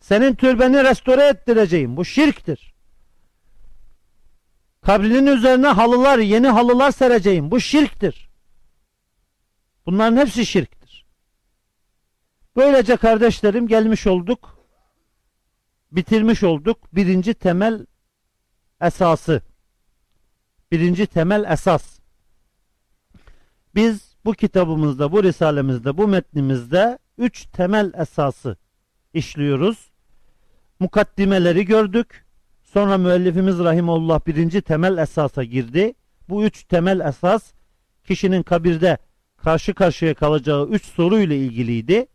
Senin türbeni restore ettireceğim. Bu şirktir. Kabrinin üzerine halılar, yeni halılar sereceğim. Bu şirktir. Bunların hepsi şirktir. Böylece kardeşlerim gelmiş olduk. Bitirmiş olduk. Birinci temel esası. Birinci temel esas. Biz bu kitabımızda, bu risalemizde, bu metnimizde üç temel esası işliyoruz. Mukaddimeleri gördük. Sonra müellifimiz Rahimullah birinci temel esasa girdi. Bu üç temel esas kişinin kabirde karşı karşıya kalacağı üç soruyla ilgiliydi.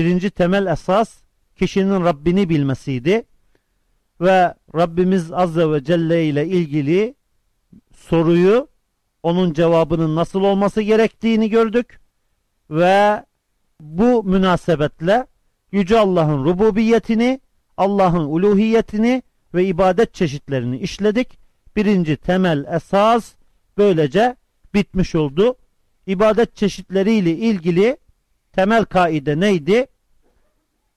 Birinci temel esas kişinin Rabbini bilmesiydi. Ve Rabbimiz Azze ve Celle ile ilgili soruyu onun cevabının nasıl olması gerektiğini gördük. Ve bu münasebetle Yüce Allah'ın rububiyetini, Allah'ın uluhiyetini ve ibadet çeşitlerini işledik. Birinci temel esas böylece bitmiş oldu. İbadet çeşitleriyle ilgili temel kaide neydi?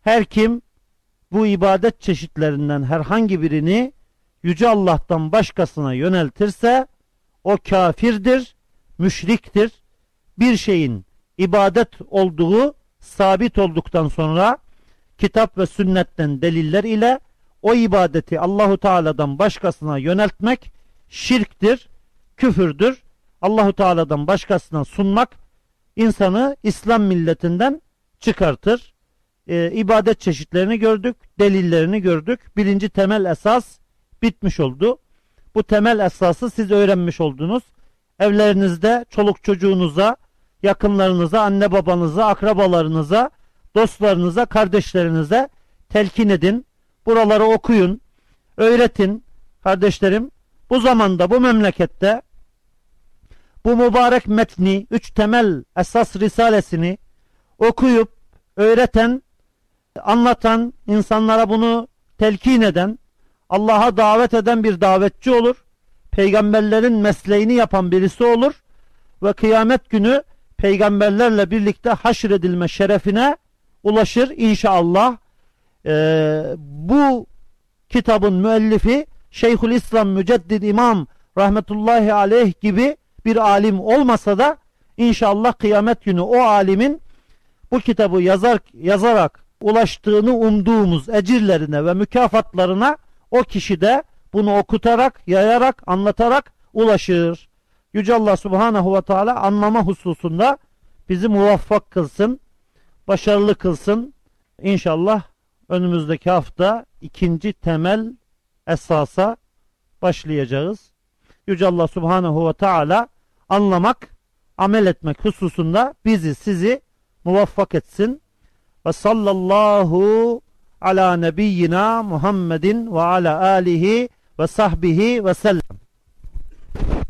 Her kim bu ibadet çeşitlerinden herhangi birini Yüce Allah'tan başkasına yöneltirse o kafirdir, müşriktir. Bir şeyin ibadet olduğu sabit olduktan sonra kitap ve sünnetten deliller ile o ibadeti Allahu Teala'dan başkasına yöneltmek şirktir, küfürdür. Allahu Teala'dan başkasına sunmak insanı İslam milletinden çıkartır. Ee, ibadet çeşitlerini gördük, delillerini gördük. Birinci temel esas bitmiş oldu. Bu temel esası siz öğrenmiş oldunuz. Evlerinizde çoluk çocuğunuza, yakınlarınıza, anne babanıza, akrabalarınıza, dostlarınıza, kardeşlerinize telkin edin. Buraları okuyun, öğretin kardeşlerim. Bu zamanda bu memlekette bu mübarek metni, üç temel esas risalesini okuyup öğreten, anlatan, insanlara bunu telkin eden, Allah'a davet eden bir davetçi olur. Peygamberlerin mesleğini yapan birisi olur. Ve kıyamet günü peygamberlerle birlikte haşredilme şerefine ulaşır inşallah. Ee, bu kitabın müellifi Şeyhül İslam Müceddid İmam rahmetullahi aleyh gibi bir alim olmasa da inşallah kıyamet günü o alimin bu kitabı yazar, yazarak ulaştığını umduğumuz ecirlerine ve mükafatlarına o kişi de bunu okutarak, yayarak, anlatarak ulaşır. Yüce Allah Subhanahu ve Teala anlama hususunda bizi muvaffak kılsın, başarılı kılsın. İnşallah önümüzdeki hafta ikinci temel esasa başlayacağız. Yüce Allah Subhanahu ve Teala anlamak, amel etmek hususunda bizi sizi muvaffak etsin. Ve sallallahu ala nebiyyina Muhammedin ve ala alihi ve sahbihi ve sellem.